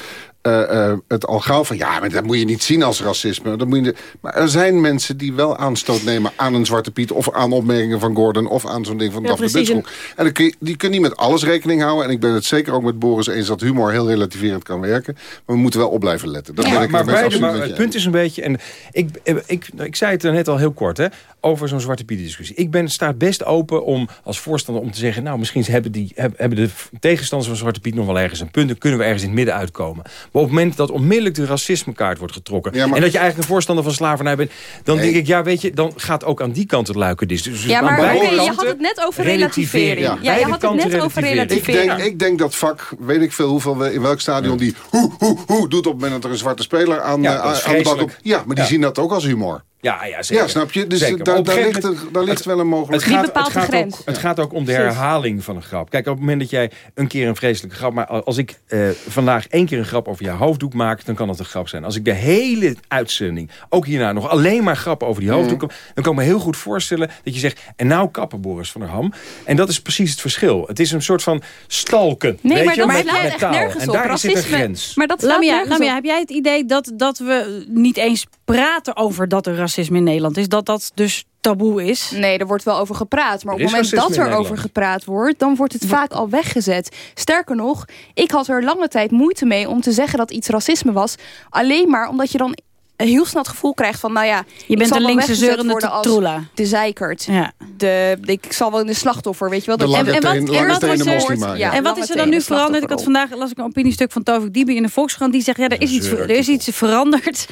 eh, eh, het al gauw van... ja, maar dat moet je niet zien als racisme. Dat moet je, maar er zijn mensen die wel aanstoot nemen aan een Zwarte Piet... of aan opmerkingen van Gordon of aan zo'n ding van
Ja,
Daphne. En dan kun je, die kunnen niet met alles rekening houden. En ik ben het zeker ook met Boris eens dat humor heel relativerend kan werken. Maar we moeten wel op blijven letten. Dat ben
Ja,
ik
maar, beide, maar het
je
punt is een beetje... En ik, ik, ik, ik zei het er net al heel kort, hè, over zo'n Zwarte Piet discussie. Ik ben, sta best open om als voorstander om te zeggen... nou, misschien hebben, die, heb- hebben de tegenstanders van Zwarte Piet nog wel ergens een punt... dan kunnen we ergens in het midden uitkomen. Maar op het moment dat onmiddellijk de racismekaart wordt getrokken... en dat je eigenlijk een voorstander van slavernij bent... dan denk ik, ja, weet je, dan gaat ook aan die kant het luiken dis. Dus
Ja, maar je had het net over relativering. Ja, je had het net over
Ik
relativering.
denk, ik denk dat vak, weet ik veel hoeveel, we- in welk stadion die hoe, hoe, hoe doet op het moment dat er een zwarte speler aan,
Ja,
eh, aan de bak komt. Ja, maar die
Ja.
zien dat ook als humor.
Ja, ja, zeker.
Ja, snap je? Dus
Zeker.
Daar, ligt, er- daar ligt wel een mogelijkheid.
Het gaat, het, gaat ook, het gaat ook om de herhaling van een grap. Kijk, op het moment dat jij een keer een vreselijke grap... maar als ik eh, vandaag één keer een grap over jouw hoofddoek maak... dan kan dat een grap zijn. Als ik de hele uitzending, ook hierna nog alleen maar grappen over die hoofddoek...
Mhm.
dan kan ik me heel goed voorstellen dat je zegt... en nou kappen, Boris van der Ham. En dat is precies het verschil. Het is een soort van stalken.
Nee,
weet
maar
je,
dat
met,
slaat echt
taal.
nergens
En
op.
daar zit een
Racisme-
grens.
Maar dat slaat
Lamia, Lamia, heb jij het idee dat, dat we niet eens praten over dat er racisme in Nederland is? Dat dat dus taboe is?
Nee, er wordt wel over gepraat. Maar op
Er
het moment dat
racisme
er over gepraat wordt... dan wordt het vaak al weggezet. Sterker nog, ik had er lange tijd moeite mee... om te zeggen dat iets racisme was. Alleen maar omdat je dan een heel snel het gevoel krijgt van... nou ja, ik
bent een linkse zeurende troela.
De zeikert.
Ja.
De, ik zal wel in de slachtoffer, weet je wel.
De
en,
teen- lange
wat was er-
moslima, ja.
ja,
en wat is er dan nu veranderd? Ik had vandaag las ik een opiniestuk van Tovik Dibi in de Volkskrant. Die zegt, ja, er is, iets, er is iets veranderd.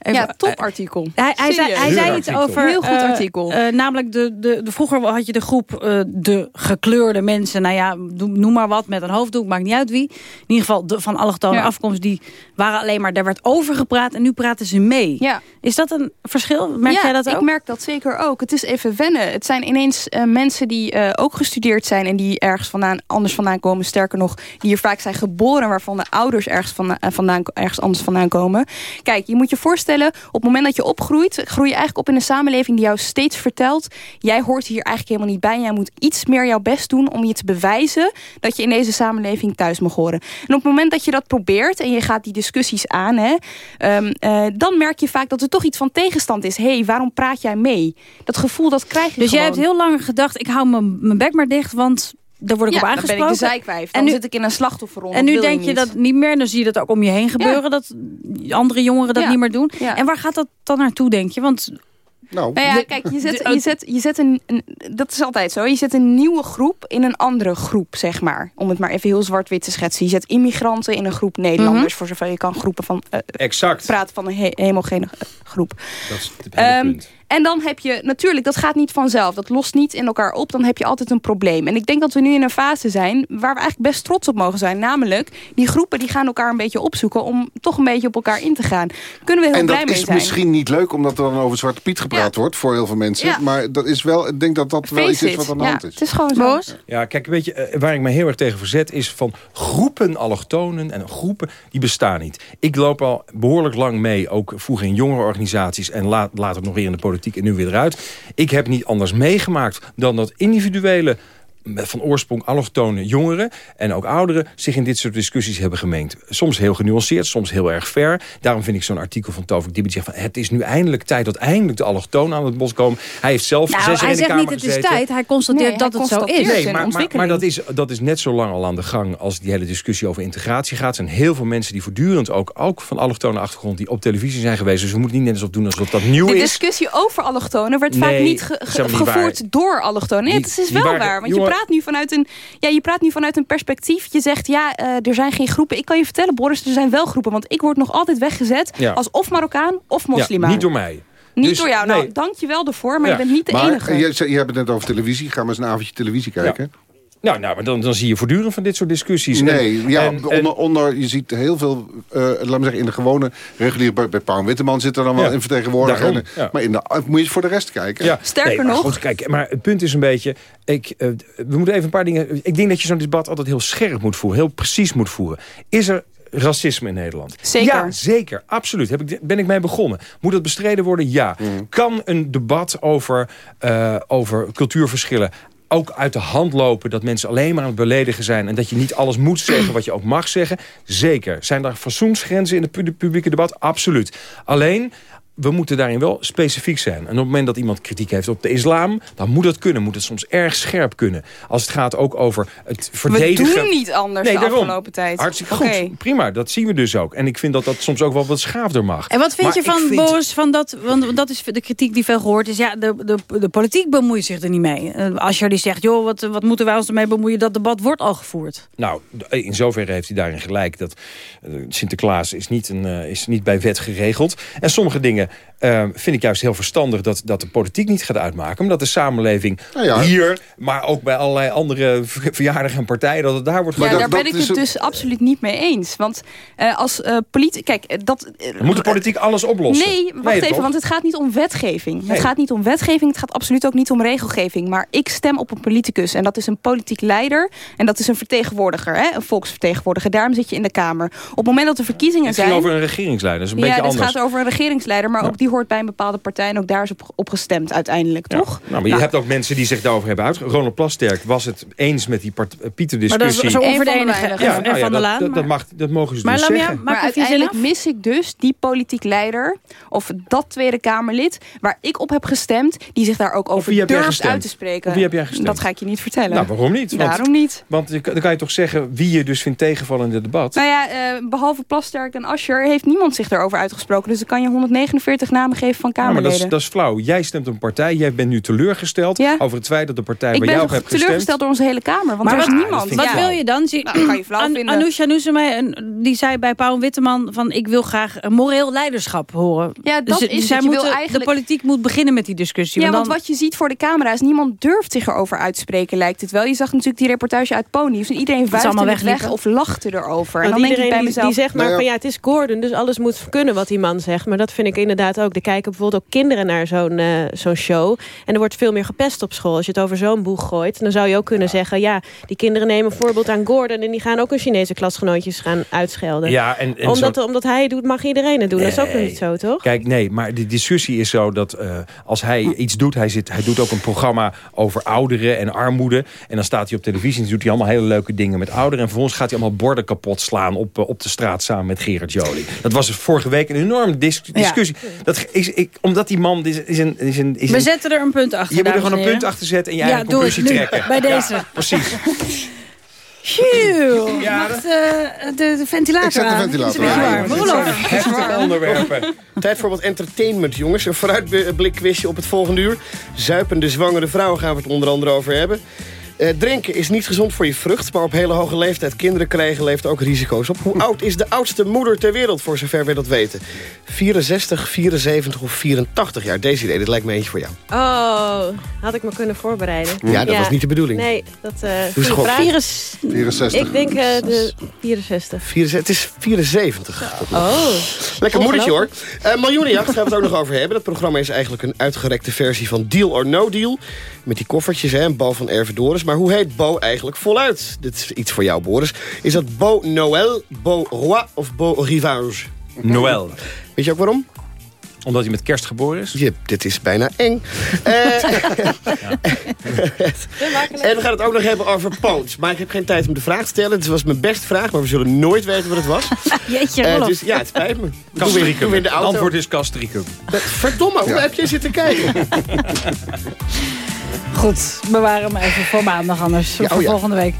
Ja, topartikel.
Hij, hij, zei, hij zei iets over...
Heel goed
eh,
artikel.
eh, namelijk, de, de, de, vroeger had je de groep eh, de gekleurde mensen. Nou ja, doe- noem maar wat, met een hoofddoek, maakt niet uit wie. In ieder geval de, van allochtone
Ja.
afkomst. Die waren alleen maar, daar werd over gepraat en nu praten ze mee.
Ja.
Is dat een verschil? Merk
ja,
jij dat ook?
ik merk dat zeker ook. Het is even wennen. Het zijn ineens eh, mensen die eh, ook gestudeerd zijn... en die ergens vandaan, anders vandaan komen. Sterker nog, die hier vaak zijn geboren... waarvan de ouders ergens, van, eh, vandaan, ergens anders vandaan komen. Kijk, je moet je voorstellen... op het moment dat je opgroeit... groei je eigenlijk op in een samenleving die jou steeds vertelt... jij hoort hier eigenlijk helemaal niet bij. Jij moet iets meer jouw best doen om je te bewijzen... dat je in deze samenleving thuis mag horen. En op het moment dat je dat probeert... en je gaat die discussies aan... Hè, ehm, eh, dan merk je vaak dat er toch iets van tegenstand is. Hé, hey, waarom praat jij mee? Dat gevoel, dat krijg je
Dus jij hebt heel lang gedacht, ik hou mijn mijn bek maar dicht, want daar word ik
ja,
op
dan
aangesproken.
ben ik de zeikwijf. Dan
En nu-
zit ik in een slachtofferrol.
En nu denk je
niet.
dat niet meer, dan zie je dat ook om je heen gebeuren, dat andere jongeren dat
Ja.
niet meer doen. En waar gaat dat dan naartoe, denk je? Want
Nou,
Nou ja, kijk, je zet, je zet, je zet een, een... Dat is altijd zo. Je zet een nieuwe groep in een andere groep, zeg maar. Om het maar even heel zwart-wit te schetsen. Je zet immigranten in een groep Nederlanders.
Mhm.
Voor zover je kan groepen van... eh,
Exact.
praten van een he- homogene eh, groep.
Dat is het hele
Ehm,
punt.
En dan heb je, natuurlijk, dat gaat niet vanzelf. Dat lost niet in elkaar op. Dan heb je altijd een probleem. En ik denk dat we nu in een fase zijn waar we eigenlijk best trots op mogen zijn. Namelijk, die groepen die gaan elkaar een beetje opzoeken om toch een beetje op elkaar in te gaan. Kunnen we heel
En
blij
dat
mee
is
zijn.
misschien niet leuk, omdat er dan over Zwarte Piet gepraat wordt... voor heel veel mensen.
Ja.
Maar dat is wel, ik denk dat dat wel iets is wat aan de hand is.
Het is gewoon zo.
Ja, kijk, weet je, eh, waar ik me heel erg tegen verzet... is van groepen allochtonen en groepen, die bestaan niet. Ik loop al behoorlijk lang mee, ook vroeger in jongere organisaties... en la later nog weer in de politiek en nu weer eruit. Ik heb niet anders meegemaakt dan dat individuele van oorsprong allochtone jongeren en ook ouderen zich in dit soort discussies hebben gemengd. Soms heel genuanceerd, soms heel erg ver. Daarom vind ik zo'n artikel van Tovik die zegt van het is nu eindelijk tijd dat eindelijk de allochtonen aan het bos komen. Hij heeft zelf
nou,
zes
hij
in de
zegt
Kamer
niet het is tijd, hij constateert
Nee,
dat
hij
het zo is.
Nee, maar, maar, maar dat, is, dat is net zo lang al aan de gang als die hele discussie over integratie gaat. Er zijn heel veel mensen die voortdurend ook, ook van allochtone achtergrond, die op televisie zijn geweest. Dus we moeten niet net alsof doen alsof dat nieuw
De
is.
discussie over allochtonen werd vaak niet ge- ge-
niet
gevoerd
waar.
door allochtonen. Nee, het is wel waar. Want
jongen-
je praat nu vanuit een, ja, je praat nu vanuit een perspectief. Je zegt, ja, eh, er zijn geen groepen. Ik kan je vertellen, Boris, er zijn wel groepen. Want ik word nog altijd weggezet
Ja.
als of Marokkaan of moslima.
Ja, niet door mij.
Niet
Dus,
door jou. Nou,
nee.
dank je wel ervoor, maar
Ja.
je bent niet de
Maar
enige.
je, je hebt het net over televisie. Ga maar eens een avondje televisie kijken.
Nou, nou maar dan, dan zie je voortdurend van dit soort discussies.
Nee,
En-
ja,
en-
onder, onder, je ziet heel veel, eh laat me zeggen, in de gewone reguliere... Bij, bij Paul Witteman zit er dan wel
Ja,
in vertegenwoordigd.
daarom,
En,
ja.
Maar in de, moet je voor de rest kijken.
Ja,
Sterker
nee, maar
nog-
Goed, kijk, maar het punt is een beetje... Ik, eh, we moeten even een paar dingen... Ik denk dat je zo'n debat altijd heel scherp moet voeren. Heel precies moet voeren. Is er racisme in Nederland?
Zeker.
Ja, zeker. Absoluut. Heb ik, ben ik mee begonnen. Moet dat bestreden worden? Ja.
Mm.
Kan een debat over, eh, over cultuurverschillen ook uit de hand lopen dat mensen alleen maar aan het beledigen zijn... en dat je niet alles moet zeggen wat je ook mag zeggen? Zeker. Zijn er fatsoensgrenzen in het pu- publieke debat? Absoluut. Alleen we moeten daarin wel specifiek zijn. En op het moment dat iemand kritiek heeft op de islam... dan moet dat kunnen, moet het soms erg scherp kunnen. Als het gaat ook over het verdedigen...
We doen niet anders de afgelopen tijd.
Hartstikke goed, prima, dat zien we dus ook. En ik vind dat dat soms ook wel wat schaafder mag.
En wat vind
Maar
je van,
vind-
Boris, van dat, want dat is de kritiek die veel gehoord is. Ja, de, de, de politiek bemoeit zich er niet mee. Eh, Als je die zegt, joh, wat, wat moeten wij ons ermee bemoeien? Dat debat wordt al gevoerd.
Nou, in zoverre heeft hij daarin gelijk. Dat eh, Sinterklaas is niet, een, eh, is niet bij wet geregeld. En sommige dingen eh, vind ik juist heel verstandig... Dat, dat de politiek niet gaat uitmaken. Omdat de samenleving
Nou ja.
hier... maar ook bij allerlei andere ver- verjaardagen en partijen... dat het daar wordt
Ja,
gedaan.
daar ben ik het dus absoluut niet mee eens. Want eh, als eh politie... Kijk, dat...
moet de politiek alles oplossen.
Nee, wacht even,
toch?
want het gaat niet om wetgeving.
Nee.
Het gaat niet om wetgeving, het gaat absoluut ook niet om regelgeving. Maar ik stem op een politicus en dat is een politiek leider. En dat is een vertegenwoordiger, hè? een volksvertegenwoordiger. Daarom zit je in de Kamer. Op het moment dat er verkiezingen
Het
zijn...
ging over een regeringsleider, dat is een
ja,
beetje anders.
gaat over een regeringsleider, maar
Ja.
ook die hoort bij een bepaalde partij... en ook daar is op, op gestemd uiteindelijk, toch?
Nou, maar je hebt ook mensen die zich daarover hebben uit. Ronald Plasterk was het eens met die part- eh, Pieter-discussie.
Maar dat is zo de. En-
Ja, nou
Van der
dat-
Laan,
Dat, dat,
maar-
mag, dat mogen ze
Maar
dus
Lamia,
zeggen.
Maar uiteindelijk mis ik dus die politiek leider... of dat Tweede Kamerlid waar ik op heb gestemd... die zich daar ook over durft uit te spreken.
Op wie heb jij gestemd?
Dat ga ik je niet vertellen.
Nou, waarom niet? Want-
Daarom niet.
Want je- dan kan je toch zeggen wie je dus vindt tegenvallen in het debat.
Nou ja, eh, behalve Plasterk en Ascher heeft niemand zich daarover uitgesproken. Dus dan kan je 149 namen geven van
Ja, maar
Kamerleden.
dat is, dat is flauw. Jij stemt een partij. Jij bent nu teleurgesteld over het feit dat de partij
ik ben
op
toch
hebt gestemd...
teleurgesteld door onze hele Kamer. Want
Maar
er is niemand.
dat ik
Wat wil je dan? Zie,
Nou, kan je flauw
An-
vinden.
Anousha die zei bij Paul Witteman... van ik wil graag een moreel leiderschap horen.
Ja, dat
Dus,
is
dus
het.
zij moeten-
eigenlijk-
De politiek moet beginnen met die discussie.
Ja,
want
want
dan,
wat je ziet voor de camera's, niemand durft zich erover uit te spreken, lijkt het wel. Je zag natuurlijk die reportage uit Pony. Dus iedereen het weg
wegliepen.
of lachte erover. En
Want
dan denk ik
iedereen
bij
die,
mezelf...
die zegt maar
Nou ja.
van ja, het is Gordon, dus alles moet kunnen wat die man zegt. Maar dat vind ik inderdaad ook. Er kijken bijvoorbeeld ook kinderen naar zo'n eh, zo'n show. En er wordt veel meer gepest op school. Als je het over zo'n boeg gooit, dan zou je ook kunnen zeggen... ja, die kinderen nemen voorbeeld aan Gordon... en die gaan ook hun Chinese klasgenootjes gaan uitschelden.
Ja, en, en
omdat, omdat hij het doet, mag iedereen het doen. Dat is ook niet zo, toch?
Kijk, nee, maar de discussie is zo dat eh, als hij iets doet... Hij, zit, hij doet ook een programma over ouderen en armoede. En dan staat hij op televisie en doet hij allemaal hele leuke dingen met ouderen. En vervolgens gaat hij allemaal borden kapot slaan op, eh, op de straat samen met Gerard Jolie. Dat was vorige week een enorme dis- discussie. Dat is, ik, omdat die man is, is een... Is een is
we zetten er een punt achter,
je moet er gewoon een
en
punt achter zetten en je
Ja,
eigen
doe
conclusie trekken.
bij
Ja,
deze.
precies.
Phew,
Ja,
mag de, de, de ventilator
Ik zet de ventilator aan.
warm. Roelof.
Heftige onderwerpen.
Tijd voor wat entertainment, jongens. Een vooruitblikquizje op het volgende uur. Zuipende zwangere vrouwen gaan we het onder andere over hebben. Eh, drinken is niet gezond voor je vrucht, maar op hele hoge leeftijd kinderen krijgen leeft ook risico's op. Hoe oud is de oudste moeder ter wereld, voor zover we dat weten? 64, 74 of 84 jaar? Deze idee, dit lijkt me eentje voor jou.
Oh, had ik me kunnen voorbereiden.
Ja, dat was niet de bedoeling.
Nee, dat uh,
eens gok.
vraag.
64.
Ik denk eh, de 64.
64, het is 74.
Oh.
Lekker moedertje hoor. Eh miljoenenjacht gaan we het ook nog over hebben. Dat programma is eigenlijk een uitgerekte versie van Deal or No Deal. Met die koffertjes hè, en Bo van Ervedoris. Maar hoe heet Bo eigenlijk voluit? Dit is iets voor jou, Boris. Is dat Bo Noël, Bo Roi of Bo Rivage?
Noël.
Weet je ook waarom?
Omdat hij met kerst geboren is?
Je, dit is bijna eng. Eh, en we gaan het ook nog hebben over Poons. Maar ik heb geen tijd om de vraag te stellen. Het was mijn beste vraag, maar we zullen nooit weten wat het was.
Jeetje,
Eh, dus ja, het spijt me.
Castricum. Het antwoord is castricum.
Verdomme, hoe
Ja.
heb je zitten kijken?
Goed, bewaren hem even voor maandag anders.
Ja,
voor
oh ja.
volgende week.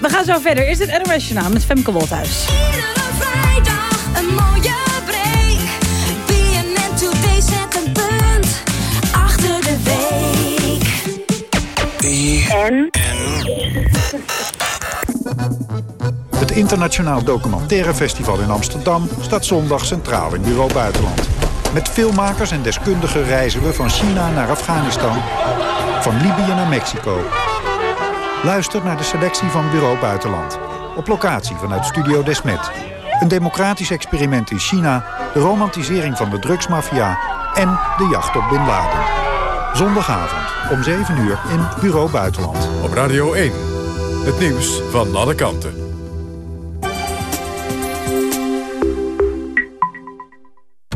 We gaan zo verder. Is het NOS Journaal met Femke Wolthuis.
Iedere vrijdag een mooie break. BNN Today zet een punt achter de week.
En?
Het Internationaal Documentaire Festival in Amsterdam staat zondag centraal in Bureau Buitenland. Met filmmakers en deskundigen reizen we van China naar Afghanistan, van Libië naar Mexico. Luister naar de selectie van Bureau Buitenland. Op locatie vanuit Studio Desmet. Een democratisch experiment in China, de romantisering van de drugsmafia en de jacht op Bin Laden. Zondagavond om 7 uur in Bureau Buitenland.
Op Radio 1. Het nieuws van alle kanten.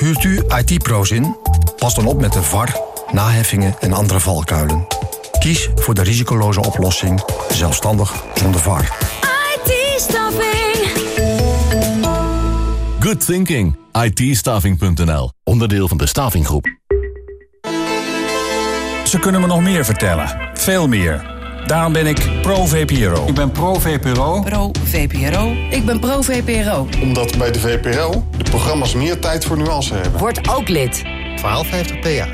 Huurt u IT-pro's in? Pas dan op met de VAR, naheffingen en andere valkuilen. Kies voor de risicoloze oplossing, zelfstandig zonder VAR.
IT-staffing.
Good thinking. ITstaffing.nl. Onderdeel van de Stavinggroep.
Ze kunnen me nog meer vertellen. Veel meer. Daarom ben ik pro-VPRO. Ik ben pro-VPRO.
Pro-VPRO. Ik ben pro-VPRO.
Omdat bij de VPRO de programma's meer tijd voor nuance hebben.
Word ook lid.
1250 PA.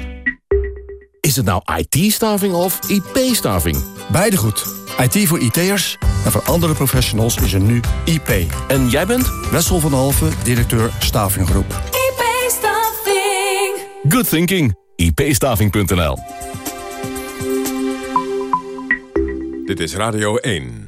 Is het nou IT-staving of IP-staving?
Beide goed. IT voor IT'ers en voor andere professionals is er nu IP.
En jij bent?
Wessel van Halve, directeur Stavinggroep.
IP-staffing.
Good thinking. IPstaving.nl
Dit is Radio 1.